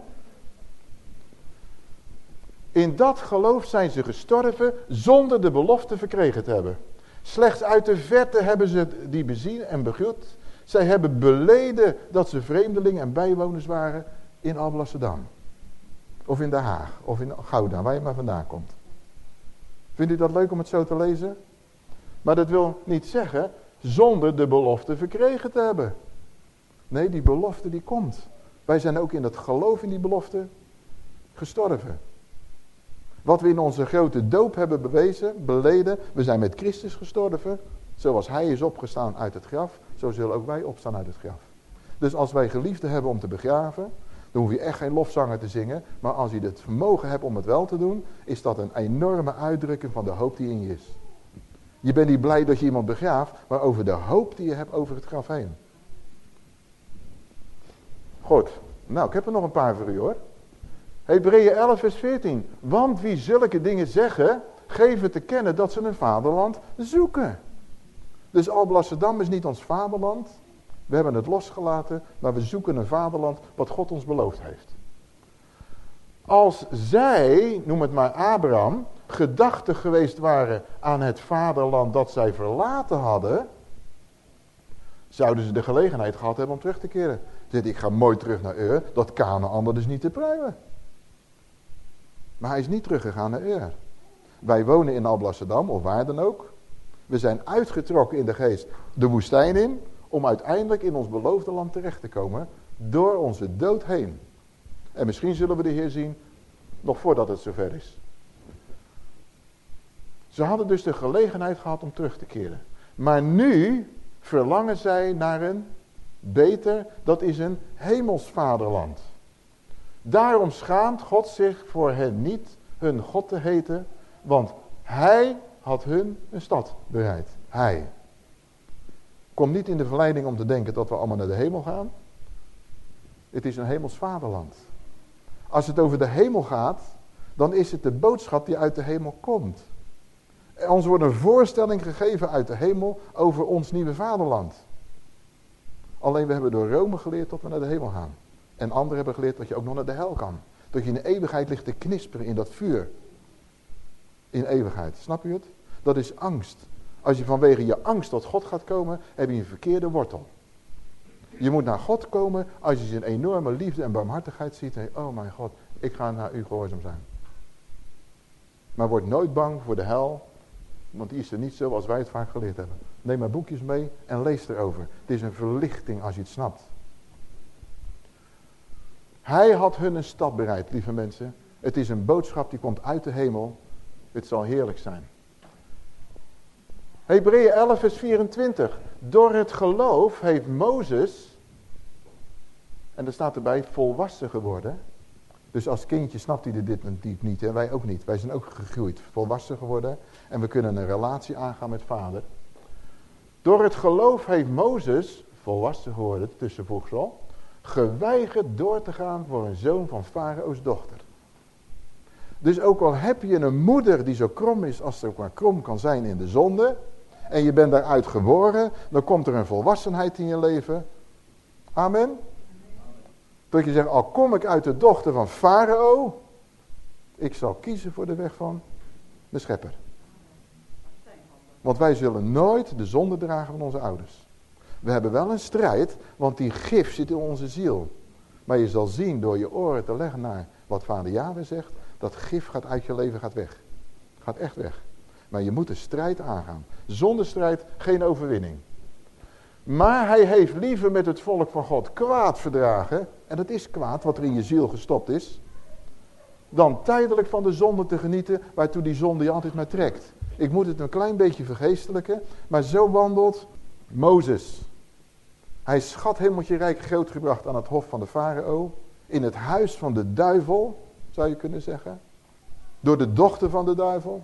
In dat geloof zijn ze gestorven zonder de belofte verkregen te hebben. Slechts uit de verte hebben ze die bezien en begroet. Zij hebben beleden dat ze vreemdelingen en bijwoners waren in Alblasserdam. Of in Den Haag, of in Gouda, waar je maar vandaan komt. Vindt u dat leuk om het zo te lezen? Maar dat wil niet zeggen zonder de belofte verkregen te hebben. Nee, die belofte die komt. Wij zijn ook in dat geloof in die belofte gestorven. Wat we in onze grote doop hebben bewezen, beleden, we zijn met Christus gestorven. Zoals hij is opgestaan uit het graf, zo zullen ook wij opstaan uit het graf. Dus als wij geliefden hebben om te begraven, dan hoef je echt geen lofzanger te zingen. Maar als je het vermogen hebt om het wel te doen, is dat een enorme uitdrukking van de hoop die in je is. Je bent niet blij dat je iemand begraaft, maar over de hoop die je hebt over het graf heen. Goed, nou ik heb er nog een paar voor u hoor. Hebreeën 11 vers 14. Want wie zulke dingen zeggen, geven te kennen dat ze een vaderland zoeken. Dus Alblasserdam is niet ons vaderland. We hebben het losgelaten, maar we zoeken een vaderland wat God ons beloofd heeft. Als zij, noem het maar Abraham, gedachtig geweest waren aan het vaderland dat zij verlaten hadden, zouden ze de gelegenheid gehad hebben om terug te keren. Zit ik ga mooi terug naar Ur, dat Canaan dus niet te pruimen. Maar hij is niet teruggegaan naar Ur. Wij wonen in Alblasserdam, of waar dan ook. We zijn uitgetrokken in de geest de woestijn in, om uiteindelijk in ons beloofde land terecht te komen, door onze dood heen. En misschien zullen we de Heer zien, nog voordat het zover is. Ze hadden dus de gelegenheid gehad om terug te keren. Maar nu verlangen zij naar een beter, dat is een hemelsvaderland. Daarom schaamt God zich voor hen niet hun God te heten, want hij had hun een stad bereid. Hij. Kom niet in de verleiding om te denken dat we allemaal naar de hemel gaan. Het is een hemels vaderland. Als het over de hemel gaat, dan is het de boodschap die uit de hemel komt. En ons wordt een voorstelling gegeven uit de hemel over ons nieuwe vaderland. Alleen we hebben door Rome geleerd dat we naar de hemel gaan. En anderen hebben geleerd dat je ook nog naar de hel kan. Dat je in de eeuwigheid ligt te knisperen in dat vuur. In eeuwigheid. Snap je het? Dat is angst. Als je vanwege je angst tot God gaat komen, heb je een verkeerde wortel. Je moet naar God komen als je zijn enorme liefde en barmhartigheid ziet. En oh mijn God, ik ga naar u gehoorzaam zijn. Maar word nooit bang voor de hel. Want die is er niet zo als wij het vaak geleerd hebben. Neem maar boekjes mee en lees erover. Het is een verlichting als je het snapt. Hij had hun een stad bereid, lieve mensen. Het is een boodschap die komt uit de hemel. Het zal heerlijk zijn. Hebreeën 11 vers 24. Door het geloof heeft Mozes, en er staat erbij, volwassen geworden. Dus als kindje snapt hij dit niet, hè? wij ook niet. Wij zijn ook gegroeid, volwassen geworden. En we kunnen een relatie aangaan met vader. Door het geloof heeft Mozes, volwassen geworden, tussenvoegsel, geweigerd door te gaan voor een zoon van Farao's dochter. Dus ook al heb je een moeder die zo krom is als ze ook maar krom kan zijn in de zonde, en je bent daaruit geboren, dan komt er een volwassenheid in je leven. Amen. Dat je zegt, al kom ik uit de dochter van Farao, ik zal kiezen voor de weg van de schepper. Want wij zullen nooit de zonde dragen van onze ouders. We hebben wel een strijd, want die gif zit in onze ziel. Maar je zal zien door je oren te leggen naar wat vader Yahweh zegt, dat gif gaat uit je leven, gaat weg. Gaat echt weg. Maar je moet de strijd aangaan. Zonder strijd geen overwinning. Maar hij heeft liever met het volk van God kwaad verdragen. En dat is kwaad wat er in je ziel gestopt is. Dan tijdelijk van de zonde te genieten waartoe die zonde je altijd maar trekt. Ik moet het een klein beetje vergeestelijken. Maar zo wandelt Mozes. Hij schat hemeltje rijk grootgebracht aan het hof van de farao. In het huis van de duivel, zou je kunnen zeggen. Door de dochter van de duivel.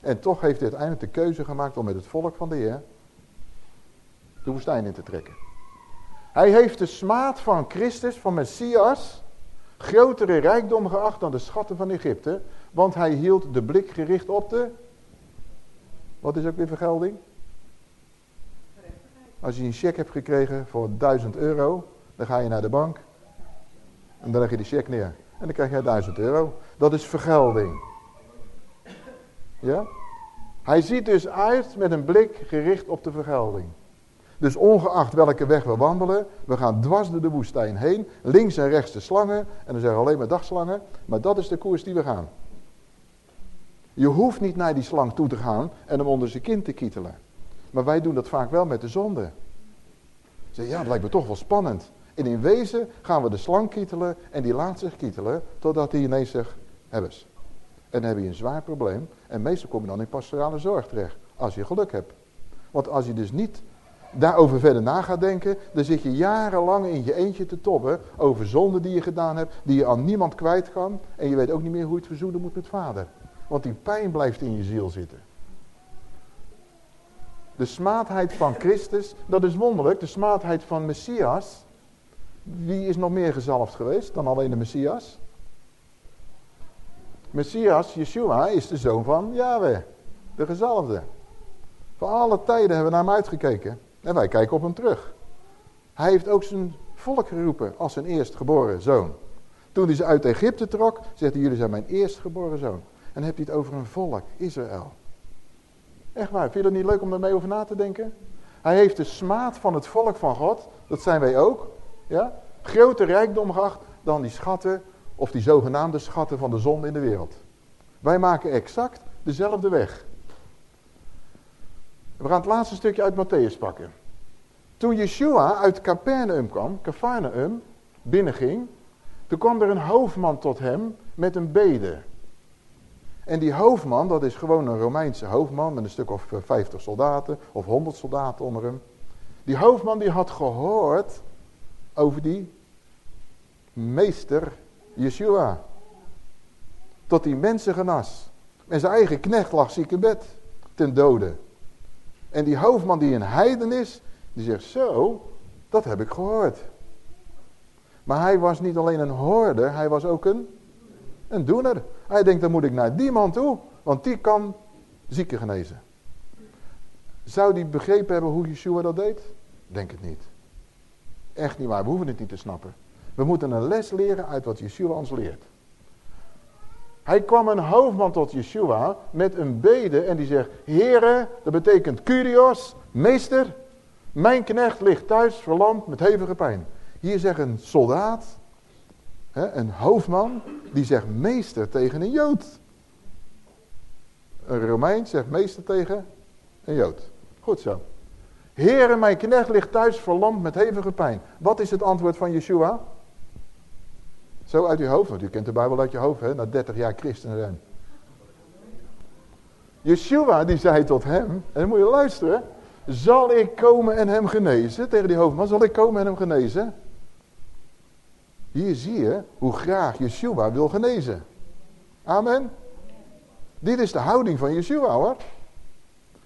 En toch heeft hij uiteindelijk de keuze gemaakt om met het volk van de Heer de woestijn in te trekken. Hij heeft de smaad van Christus, van Messias, grotere rijkdom geacht dan de schatten van Egypte. Want hij hield de blik gericht op de... Wat is ook weer vergelding? Als je een cheque hebt gekregen voor 1000 euro, dan ga je naar de bank. En dan leg je die cheque neer. En dan krijg je 1000 euro. Dat is vergelding. Ja? Hij ziet dus uit met een blik gericht op de vergelding. Dus ongeacht welke weg we wandelen, we gaan dwars door de woestijn heen. Links en rechts de slangen. En dan we alleen maar dagslangen. Maar dat is de koers die we gaan. Je hoeft niet naar die slang toe te gaan en hem onder zijn kin te kietelen. Maar wij doen dat vaak wel met de zonde. Zeg, ja, dat lijkt me toch wel spannend. En in wezen gaan we de slang kietelen en die laat zich kietelen totdat hij ineens zegt, hebben. En dan heb je een zwaar probleem. En meestal kom je dan in pastorale zorg terecht. Als je geluk hebt. Want als je dus niet daarover verder na gaat denken. Dan zit je jarenlang in je eentje te tobben. Over zonden die je gedaan hebt. Die je aan niemand kwijt kan. En je weet ook niet meer hoe je het verzoenen moet met vader. Want die pijn blijft in je ziel zitten. De smaadheid van Christus. Dat is wonderlijk. De smaadheid van Messias. Wie is nog meer gezalfd geweest dan alleen de Messias? Messias, Yeshua, is de zoon van Yahweh. De gezalfde. Van alle tijden hebben we naar hem uitgekeken. En wij kijken op hem terug. Hij heeft ook zijn volk geroepen als zijn eerstgeboren zoon. Toen hij ze uit Egypte trok, zegt hij, jullie zijn mijn eerstgeboren zoon. En dan heb je het over een volk, Israël. Echt waar, vind je het niet leuk om daarmee over na te denken? Hij heeft de smaad van het volk van God, dat zijn wij ook. Ja? Groter rijkdom geacht dan die schatten of die zogenaamde schatten van de zon in de wereld. Wij maken exact dezelfde weg. We gaan het laatste stukje uit Matthäus pakken. Toen Yeshua uit Capernaum kwam, Capernaum, binnenging, toen kwam er een hoofdman tot hem met een bede. En die hoofdman, dat is gewoon een Romeinse hoofdman met een stuk of 50 eh, soldaten of 100 soldaten onder hem. Die hoofdman die had gehoord over die meester Yeshua. Tot die mensen genas. En zijn eigen knecht lag ziek in bed, ten dode. En die hoofdman die een heiden is, die zegt zo, dat heb ik gehoord. Maar hij was niet alleen een hoorder, hij was ook een, een doener. Hij denkt, dan moet ik naar die man toe, want die kan zieken genezen. Zou die begrepen hebben hoe Yeshua dat deed? Denk het niet. Echt niet waar, we hoeven het niet te snappen. We moeten een les leren uit wat Yeshua ons leert. Hij kwam een hoofdman tot Yeshua met een bede en die zegt, Heere, dat betekent Curios, meester, mijn knecht ligt thuis verlamd met hevige pijn. Hier zegt een soldaat, een hoofdman, die zegt meester tegen een Jood. Een Romein zegt meester tegen een Jood. Goed zo. Heere, mijn knecht ligt thuis verlamd met hevige pijn. Wat is het antwoord van Yeshua? Zo uit uw hoofd, want u kent de Bijbel uit je hoofd, hè, na 30 jaar christen zijn. Yeshua die zei tot hem, en dan moet je luisteren, zal ik komen en hem genezen? Tegen die hoofdman, zal ik komen en hem genezen? Hier zie je hoe graag Yeshua wil genezen. Amen. Dit is de houding van Yeshua hoor.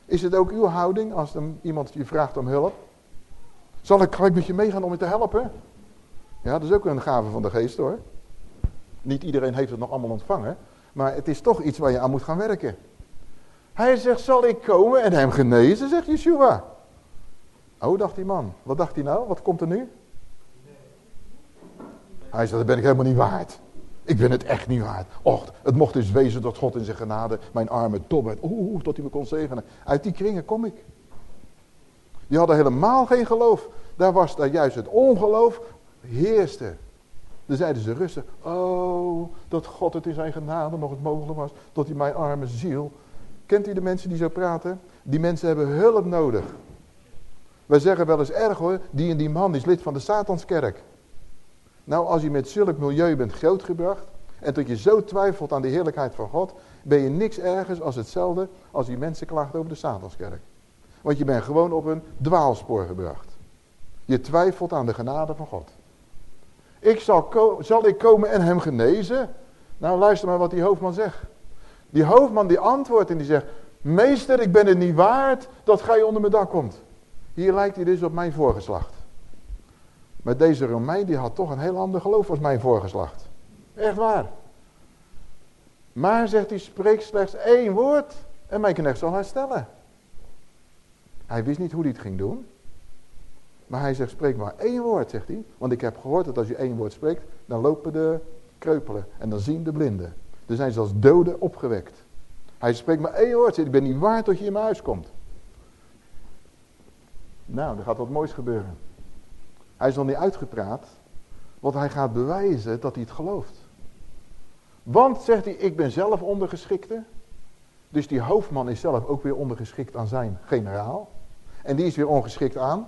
Is het ook uw houding als iemand je vraagt om hulp? Zal ik gelijk met je meegaan om je te helpen? Ja, dat is ook een gave van de geest hoor. Niet iedereen heeft het nog allemaal ontvangen. Maar het is toch iets waar je aan moet gaan werken. Hij zegt, zal ik komen en hem genezen, zegt Yeshua. Oh, dacht die man. Wat dacht hij nou? Wat komt er nu? Hij zegt, dat ben ik helemaal niet waard. Ik ben het echt niet waard. Och, het mocht dus wezen dat God in zijn genade mijn arme dobber. Oeh, tot hij me kon zegenen. Uit die kringen kom ik. Die hadden helemaal geen geloof. Daar was daar juist het ongeloof heerste. Dan zeiden ze rustig, oh, dat God het in zijn genade nog het mogelijk was, tot hij mijn arme ziel. Kent u de mensen die zo praten? Die mensen hebben hulp nodig. Wij zeggen wel eens erg hoor, die en die man is lid van de Satanskerk. Nou, als je met zulk milieu bent grootgebracht en dat je zo twijfelt aan de heerlijkheid van God, ben je niks ergers als hetzelfde als die mensen klaagt over de Satanskerk. Want je bent gewoon op een dwaalspoor gebracht. Je twijfelt aan de genade van God. Ik zal, zal ik komen en hem genezen? Nou, luister maar wat die hoofdman zegt. Die hoofdman die antwoordt en die zegt... Meester, ik ben het niet waard dat gij onder mijn dak komt. Hier lijkt hij dus op mijn voorgeslacht. Maar deze Romein die had toch een heel ander geloof als mijn voorgeslacht. Echt waar. Maar, zegt hij, spreek slechts één woord en mijn knecht zal herstellen. Hij wist niet hoe hij het ging doen. Maar hij zegt, spreek maar één woord, zegt hij. Want ik heb gehoord dat als je één woord spreekt, dan lopen de kreupelen en dan zien de blinden. Dan zijn ze als doden opgewekt. Hij spreekt maar één woord, zegt, ik ben niet waard dat je in mijn huis komt. Nou, er gaat wat moois gebeuren. Hij is nog niet uitgepraat, want hij gaat bewijzen dat hij het gelooft. Want, zegt hij, ik ben zelf ondergeschikte. Dus die hoofdman is zelf ook weer ondergeschikt aan zijn generaal. En die is weer ongeschikt aan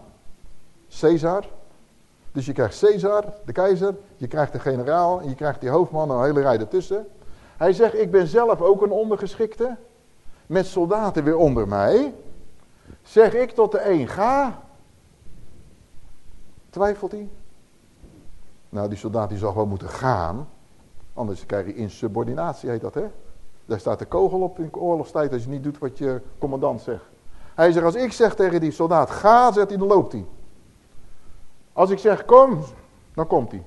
Caesar. Dus je krijgt Caesar, de keizer, je krijgt de generaal en je krijgt die hoofdman een hele rij ertussen. Hij zegt, ik ben zelf ook een ondergeschikte, met soldaten weer onder mij. Zeg ik tot de een, ga. Twijfelt hij? Nou, die soldaat die zal wel moeten gaan. Anders krijg je insubordinatie, heet dat hè. Daar staat de kogel op in oorlogstijd als je niet doet wat je commandant zegt. Hij zegt, als ik zeg tegen die soldaat, ga, zegt hij, dan loopt hij. Als ik zeg kom, dan komt hij.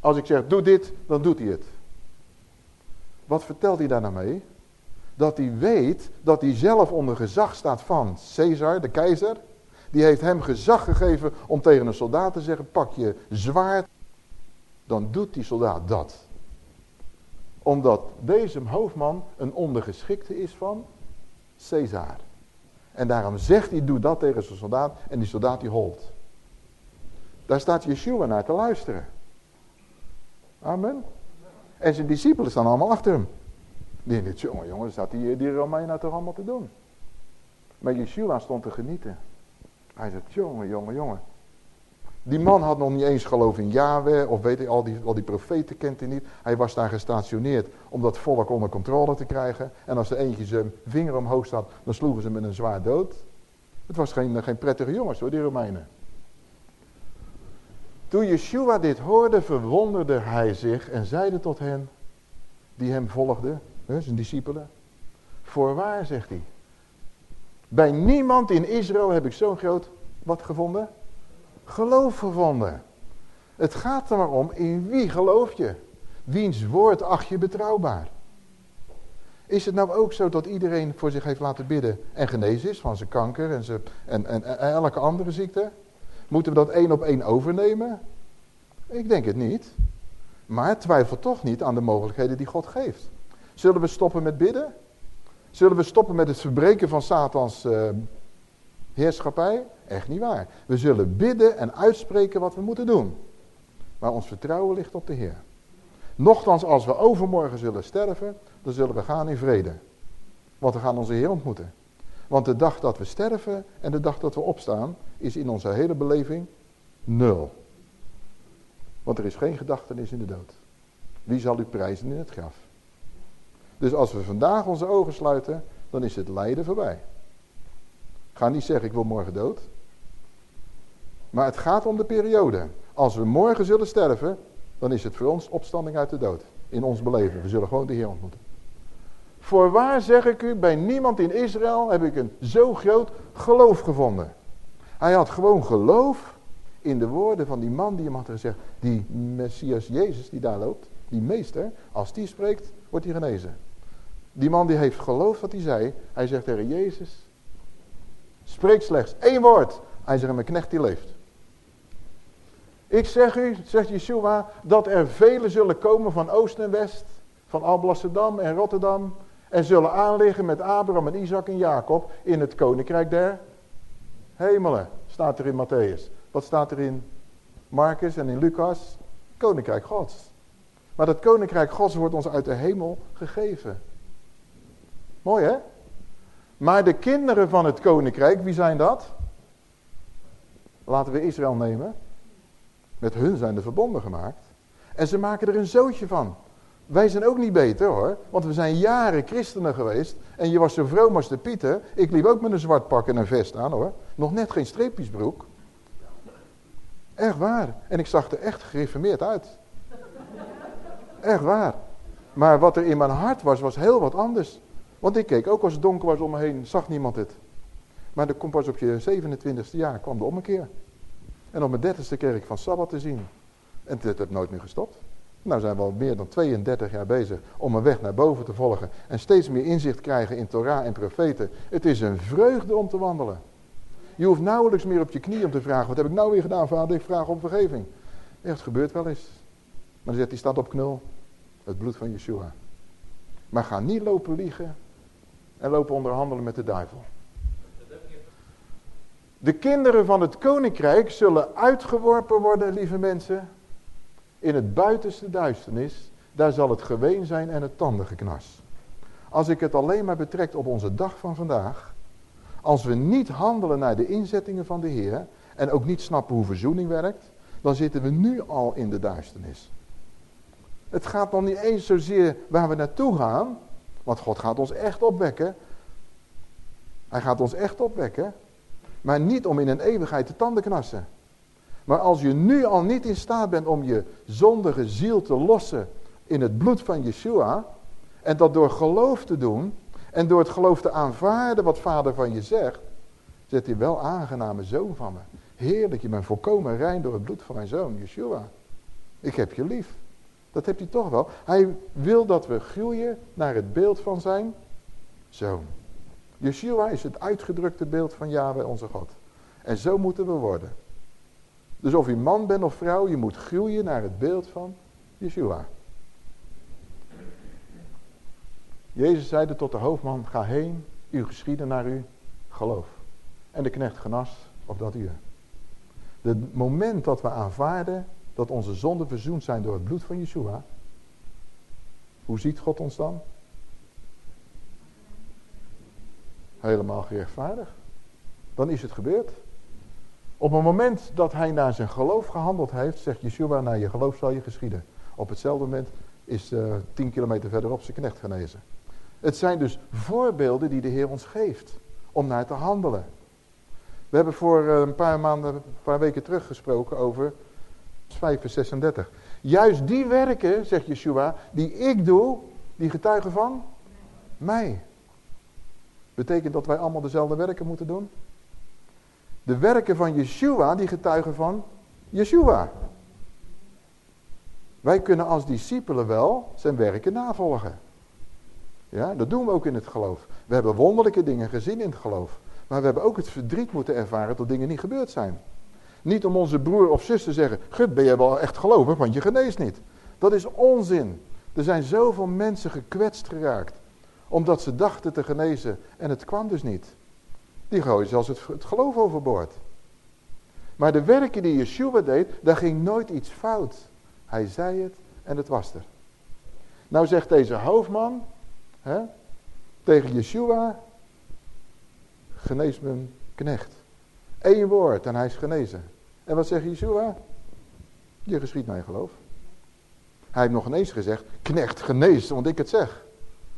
Als ik zeg doe dit, dan doet hij het. Wat vertelt hij daar nou mee? Dat hij weet dat hij zelf onder gezag staat van Caesar, de keizer. Die heeft hem gezag gegeven om tegen een soldaat te zeggen, pak je zwaard. Dan doet die soldaat dat. Omdat deze hoofdman een ondergeschikte is van Caesar. En daarom zegt hij, doe dat tegen zijn soldaat. En die soldaat die holt. Daar staat Yeshua naar te luisteren. Amen. En zijn discipelen staan allemaal achter hem. Die denken, jongen, jongen, staat die, die Romeinen toch allemaal te doen. Maar Yeshua stond te genieten. Hij zegt, jongen, jongen, jongen. Die man had nog niet eens geloof in Yahweh, of weet je, al die, al die profeten kent hij niet. Hij was daar gestationeerd om dat volk onder controle te krijgen. En als er eentje zijn vinger omhoog staat, dan sloegen ze met een zwaar dood. Het was geen, geen prettige jongens hoor, die Romeinen. Toen Yeshua dit hoorde, verwonderde hij zich en zeide tot hen die hem volgden, zijn discipelen. Voorwaar, zegt hij. Bij niemand in Israël heb ik zo'n groot, wat gevonden? Geloof gevonden. Het gaat er maar om, in wie geloof je? Wiens woord acht je betrouwbaar? Is het nou ook zo dat iedereen voor zich heeft laten bidden en genezen is van zijn kanker en, zijn, en, en, en elke andere ziekte? Moeten we dat één op één overnemen? Ik denk het niet. Maar twijfel toch niet aan de mogelijkheden die God geeft. Zullen we stoppen met bidden? Zullen we stoppen met het verbreken van Satans uh, heerschappij? Echt niet waar. We zullen bidden en uitspreken wat we moeten doen. Maar ons vertrouwen ligt op de Heer. Nochtans, als we overmorgen zullen sterven, dan zullen we gaan in vrede. Want we gaan onze Heer ontmoeten. Want de dag dat we sterven en de dag dat we opstaan, is in onze hele beleving nul. Want er is geen gedachtenis in de dood. Wie zal u prijzen in het graf? Dus als we vandaag onze ogen sluiten, dan is het lijden voorbij. ga niet zeggen, ik wil morgen dood. Maar het gaat om de periode. Als we morgen zullen sterven, dan is het voor ons opstanding uit de dood. In ons beleven. We zullen gewoon de Heer ontmoeten. Voorwaar zeg ik u, bij niemand in Israël heb ik een zo groot geloof gevonden. Hij had gewoon geloof in de woorden van die man die hem had gezegd. Die Messias Jezus die daar loopt, die meester, als die spreekt, wordt hij genezen. Die man die heeft geloof wat hij zei. Hij zegt tegen Jezus, spreek slechts één woord. Hij zegt, mijn knecht die leeft. Ik zeg u, zegt Yeshua, dat er velen zullen komen van oost en west, van Alblasserdam en Rotterdam, en zullen aanliggen met Abraham en Isaac en Jacob in het koninkrijk der hemelen, staat er in Matthäus. Wat staat er in Marcus en in Lucas? Koninkrijk Gods. Maar dat koninkrijk Gods wordt ons uit de hemel gegeven. Mooi hè? Maar de kinderen van het koninkrijk, wie zijn dat? Laten we Israël nemen. Met hun zijn de verbonden gemaakt. En ze maken er een zootje van. Wij zijn ook niet beter hoor. Want we zijn jaren christenen geweest. En je was zo vroom als de Pieter. Ik liep ook met een zwart pak en een vest aan hoor. Nog net geen streepjesbroek. Echt waar. En ik zag er echt gereformeerd uit. Echt waar. Maar wat er in mijn hart was, was heel wat anders. Want ik keek ook als het donker was om me heen, zag niemand het. Maar er komt pas op je 27e jaar, kwam de ommekeer. En op mijn 30ste kreeg ik van Sabbat te zien. En het heeft nooit meer gestopt. Nou zijn we al meer dan 32 jaar bezig om een weg naar boven te volgen. En steeds meer inzicht krijgen in Torah en profeten. Het is een vreugde om te wandelen. Je hoeft nauwelijks meer op je knie om te vragen. Wat heb ik nou weer gedaan vader? Ik vraag om vergeving. Het gebeurt wel eens. Maar dan zegt hij staat op knul. Het bloed van Yeshua. Maar ga niet lopen liegen. En lopen onderhandelen met de duivel. De kinderen van het koninkrijk zullen uitgeworpen worden, lieve mensen. In het buitenste duisternis. Daar zal het geween zijn en het tandengeknars. Als ik het alleen maar betrek op onze dag van vandaag. Als we niet handelen naar de inzettingen van de Heer. En ook niet snappen hoe verzoening werkt. Dan zitten we nu al in de duisternis. Het gaat nog niet eens zozeer waar we naartoe gaan. Want God gaat ons echt opwekken. Hij gaat ons echt opwekken. Maar niet om in een eeuwigheid te tanden knassen. Maar als je nu al niet in staat bent om je zondige ziel te lossen in het bloed van Yeshua. En dat door geloof te doen. En door het geloof te aanvaarden wat vader van je zegt. Zet hij wel aangename zoon van me. Heerlijk, je bent volkomen rein door het bloed van mijn zoon, Yeshua. Ik heb je lief. Dat hebt hij toch wel. Hij wil dat we groeien naar het beeld van zijn zoon. Yeshua is het uitgedrukte beeld van Yahweh onze God. En zo moeten we worden. Dus of je man bent of vrouw, je moet groeien naar het beeld van Yeshua. Jezus zeide tot de hoofdman, ga heen, uw geschieden naar uw geloof. En de knecht genas op dat uur. Het moment dat we aanvaarden dat onze zonden verzoend zijn door het bloed van Yeshua. Hoe ziet God ons dan? Helemaal gerechtvaardigd. Dan is het gebeurd. Op het moment dat hij naar zijn geloof gehandeld heeft, zegt Yeshua, naar je geloof zal je geschieden. Op hetzelfde moment is uh, tien kilometer verderop zijn knecht genezen. Het zijn dus voorbeelden die de Heer ons geeft om naar te handelen. We hebben voor eh, een paar maanden, een paar weken terug gesproken over 5 vers 36. Juist die werken, zegt Yeshua, die ik doe, die getuigen van mij. Betekent dat wij allemaal dezelfde werken moeten doen? De werken van Yeshua, die getuigen van Yeshua. Wij kunnen als discipelen wel zijn werken navolgen. Ja, dat doen we ook in het geloof. We hebben wonderlijke dingen gezien in het geloof. Maar we hebben ook het verdriet moeten ervaren dat dingen niet gebeurd zijn. Niet om onze broer of zus te zeggen, gut, ben je wel echt gelovig, want je geneest niet. Dat is onzin. Er zijn zoveel mensen gekwetst geraakt. Omdat ze dachten te genezen en het kwam dus niet. Die gooien zelfs het, het geloof overboord. Maar de werken die Yeshua deed, daar ging nooit iets fout. Hij zei het en het was er. Nou zegt deze hoofdman hè, tegen Yeshua, genees mijn knecht. Eén woord en hij is genezen. En wat zegt Yeshua? Je geschiet mijn geloof. Hij heeft nog ineens gezegd, knecht genees, want ik het zeg.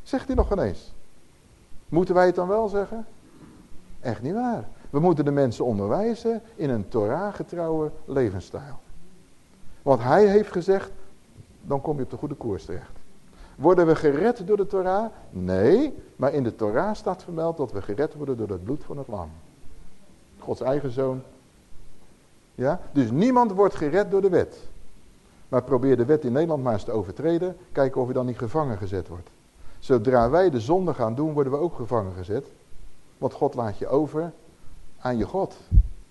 Zegt hij nog ineens. Moeten wij het dan wel zeggen? Echt niet waar. We moeten de mensen onderwijzen in een Torah-getrouwe levensstijl. Want hij heeft gezegd, dan kom je op de goede koers terecht. Worden we gered door de Torah? Nee, maar in de Torah staat vermeld dat we gered worden door het bloed van het lam. Gods eigen zoon. Ja? Dus niemand wordt gered door de wet. Maar probeer de wet in Nederland maar eens te overtreden. Kijken of je dan niet gevangen gezet wordt. Zodra wij de zonde gaan doen, worden we ook gevangen gezet. Want God laat je over aan je God.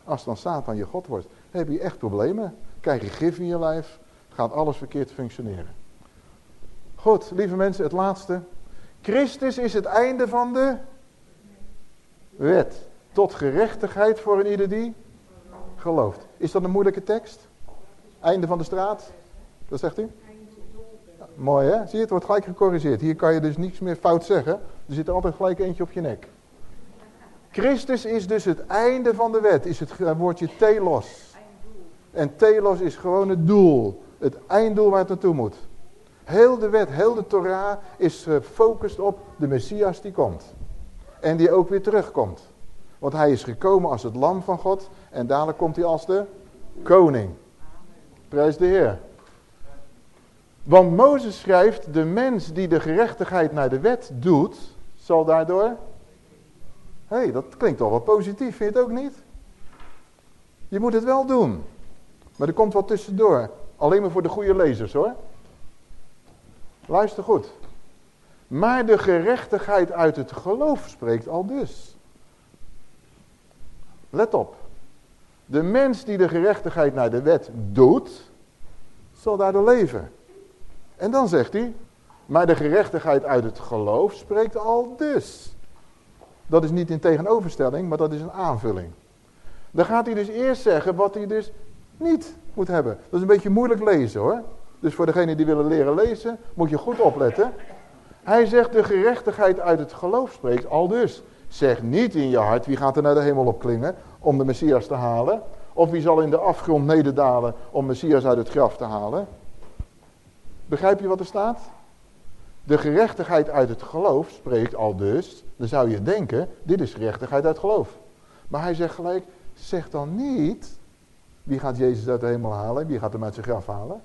Als dan staat aan je God wordt, heb je echt problemen. Krijg je gif in je lijf, gaat alles verkeerd functioneren. Goed, lieve mensen, het laatste. Christus is het einde van de wet. Tot gerechtigheid voor een ieder die gelooft. Is dat een moeilijke tekst? Einde van de straat? Dat zegt u? mooi hè? Zie je, het wordt gelijk gecorrigeerd. Hier kan je dus niets meer fout zeggen. Er zit er altijd gelijk eentje op je nek. Christus is dus het einde van de wet. Is het woordje telos. En telos is gewoon het doel. Het einddoel waar het naartoe moet. Heel de wet, heel de Torah is gefocust op de Messias die komt. En die ook weer terugkomt. Want hij is gekomen als het lam van God. En dadelijk komt hij als de koning. Prijs de Heer. Want Mozes schrijft, de mens die de gerechtigheid naar de wet doet, zal daardoor... Hé, hey, dat klinkt toch wel positief, vind je het ook niet? Je moet het wel doen. Maar er komt wat tussendoor. Alleen maar voor de goede lezers hoor. Luister goed. Maar de gerechtigheid uit het geloof spreekt al dus. Let op. De mens die de gerechtigheid naar de wet doet, zal daardoor leven. En dan zegt hij, maar de gerechtigheid uit het geloof spreekt al dus. Dat is niet in tegenoverstelling, maar dat is een aanvulling. Dan gaat hij dus eerst zeggen wat hij dus niet moet hebben. Dat is een beetje moeilijk lezen hoor. Dus voor degenen die willen leren lezen, moet je goed opletten. Hij zegt de gerechtigheid uit het geloof spreekt al dus. Zeg niet in je hart, wie gaat er naar de hemel opklingen om de Messias te halen? Of wie zal in de afgrond nederdalen om Messias uit het graf te halen? Begrijp je wat er staat? De gerechtigheid uit het geloof spreekt al dus. Dan zou je denken, dit is gerechtigheid uit geloof. Maar hij zegt gelijk, zeg dan niet, wie gaat Jezus uit de hemel halen? Wie gaat hem uit zijn graf halen?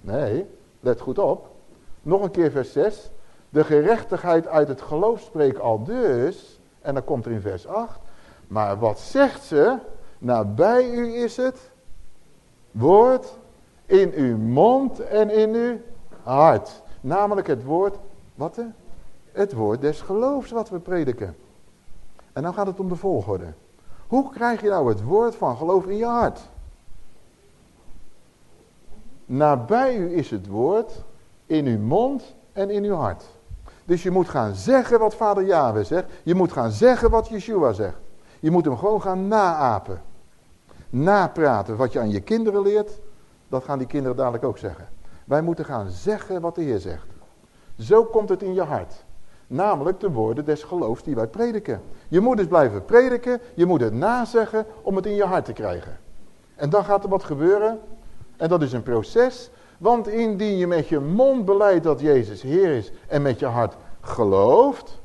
Nee, let goed op. Nog een keer vers 6. De gerechtigheid uit het geloof spreekt al dus. En dan komt er in vers 8. Maar wat zegt ze? Nabij u is het woord in uw mond en in uw hart. Namelijk het woord, wat? Het woord des geloofs wat we prediken. En dan gaat het om de volgorde. Hoe krijg je nou het woord van geloof in je hart? Nabij u is het woord, in uw mond en in uw hart. Dus je moet gaan zeggen wat vader Yahweh zegt. Je moet gaan zeggen wat Yeshua zegt. Je moet hem gewoon gaan naapen. Napraten. Wat je aan je kinderen leert, dat gaan die kinderen dadelijk ook zeggen. Wij moeten gaan zeggen wat de Heer zegt. Zo komt het in je hart. Namelijk de woorden des geloofs die wij prediken. Je moet dus blijven prediken, je moet het nazeggen om het in je hart te krijgen. En dan gaat er wat gebeuren. En dat is een proces. Want indien je met je mond beleidt dat Jezus Heer is en met je hart gelooft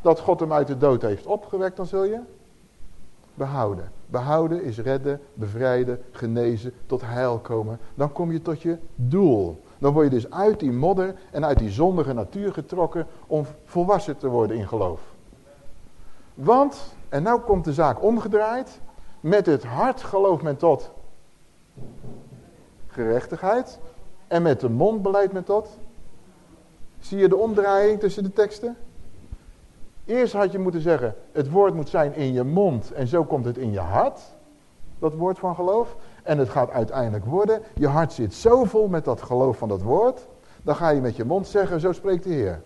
dat God hem uit de dood heeft opgewekt, dan zul je behouden. Behouden is redden, bevrijden, genezen, tot heil komen. Dan kom je tot je doel. Dan word je dus uit die modder en uit die zondige natuur getrokken om volwassen te worden in geloof. Want, en nou komt de zaak omgedraaid, met het hart gelooft men tot gerechtigheid en met de mond beleidt men tot. Zie je de omdraaiing tussen de teksten? Eerst had je moeten zeggen, het woord moet zijn in je mond en zo komt het in je hart. dat woord van geloof. En het gaat uiteindelijk worden. Je hart zit zo vol met dat geloof van dat woord. Dan ga je met je mond zeggen, zo spreekt de Heer.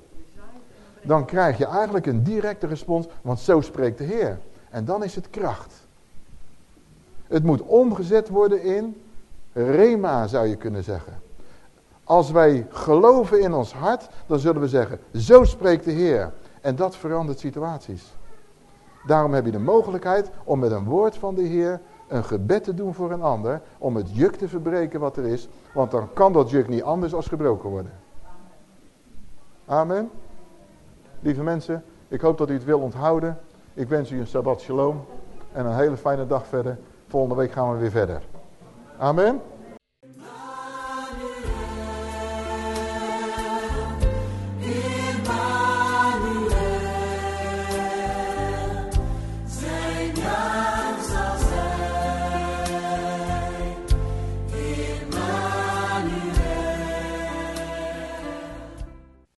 Dan krijg je eigenlijk een directe respons, want zo spreekt de Heer. En dan is het kracht. Het moet omgezet worden in rema zou je kunnen zeggen. Als wij geloven in ons hart, dan zullen we zeggen, zo spreekt de Heer. En dat verandert situaties. Daarom heb je de mogelijkheid om met een woord van de Heer een gebed te doen voor een ander. Om het juk te verbreken wat er is. Want dan kan dat juk niet anders als gebroken worden. Amen. Lieve mensen, ik hoop dat u het wil onthouden. Ik wens u een Sabbat Shalom. En een hele fijne dag verder. Volgende week gaan we weer verder. Amen.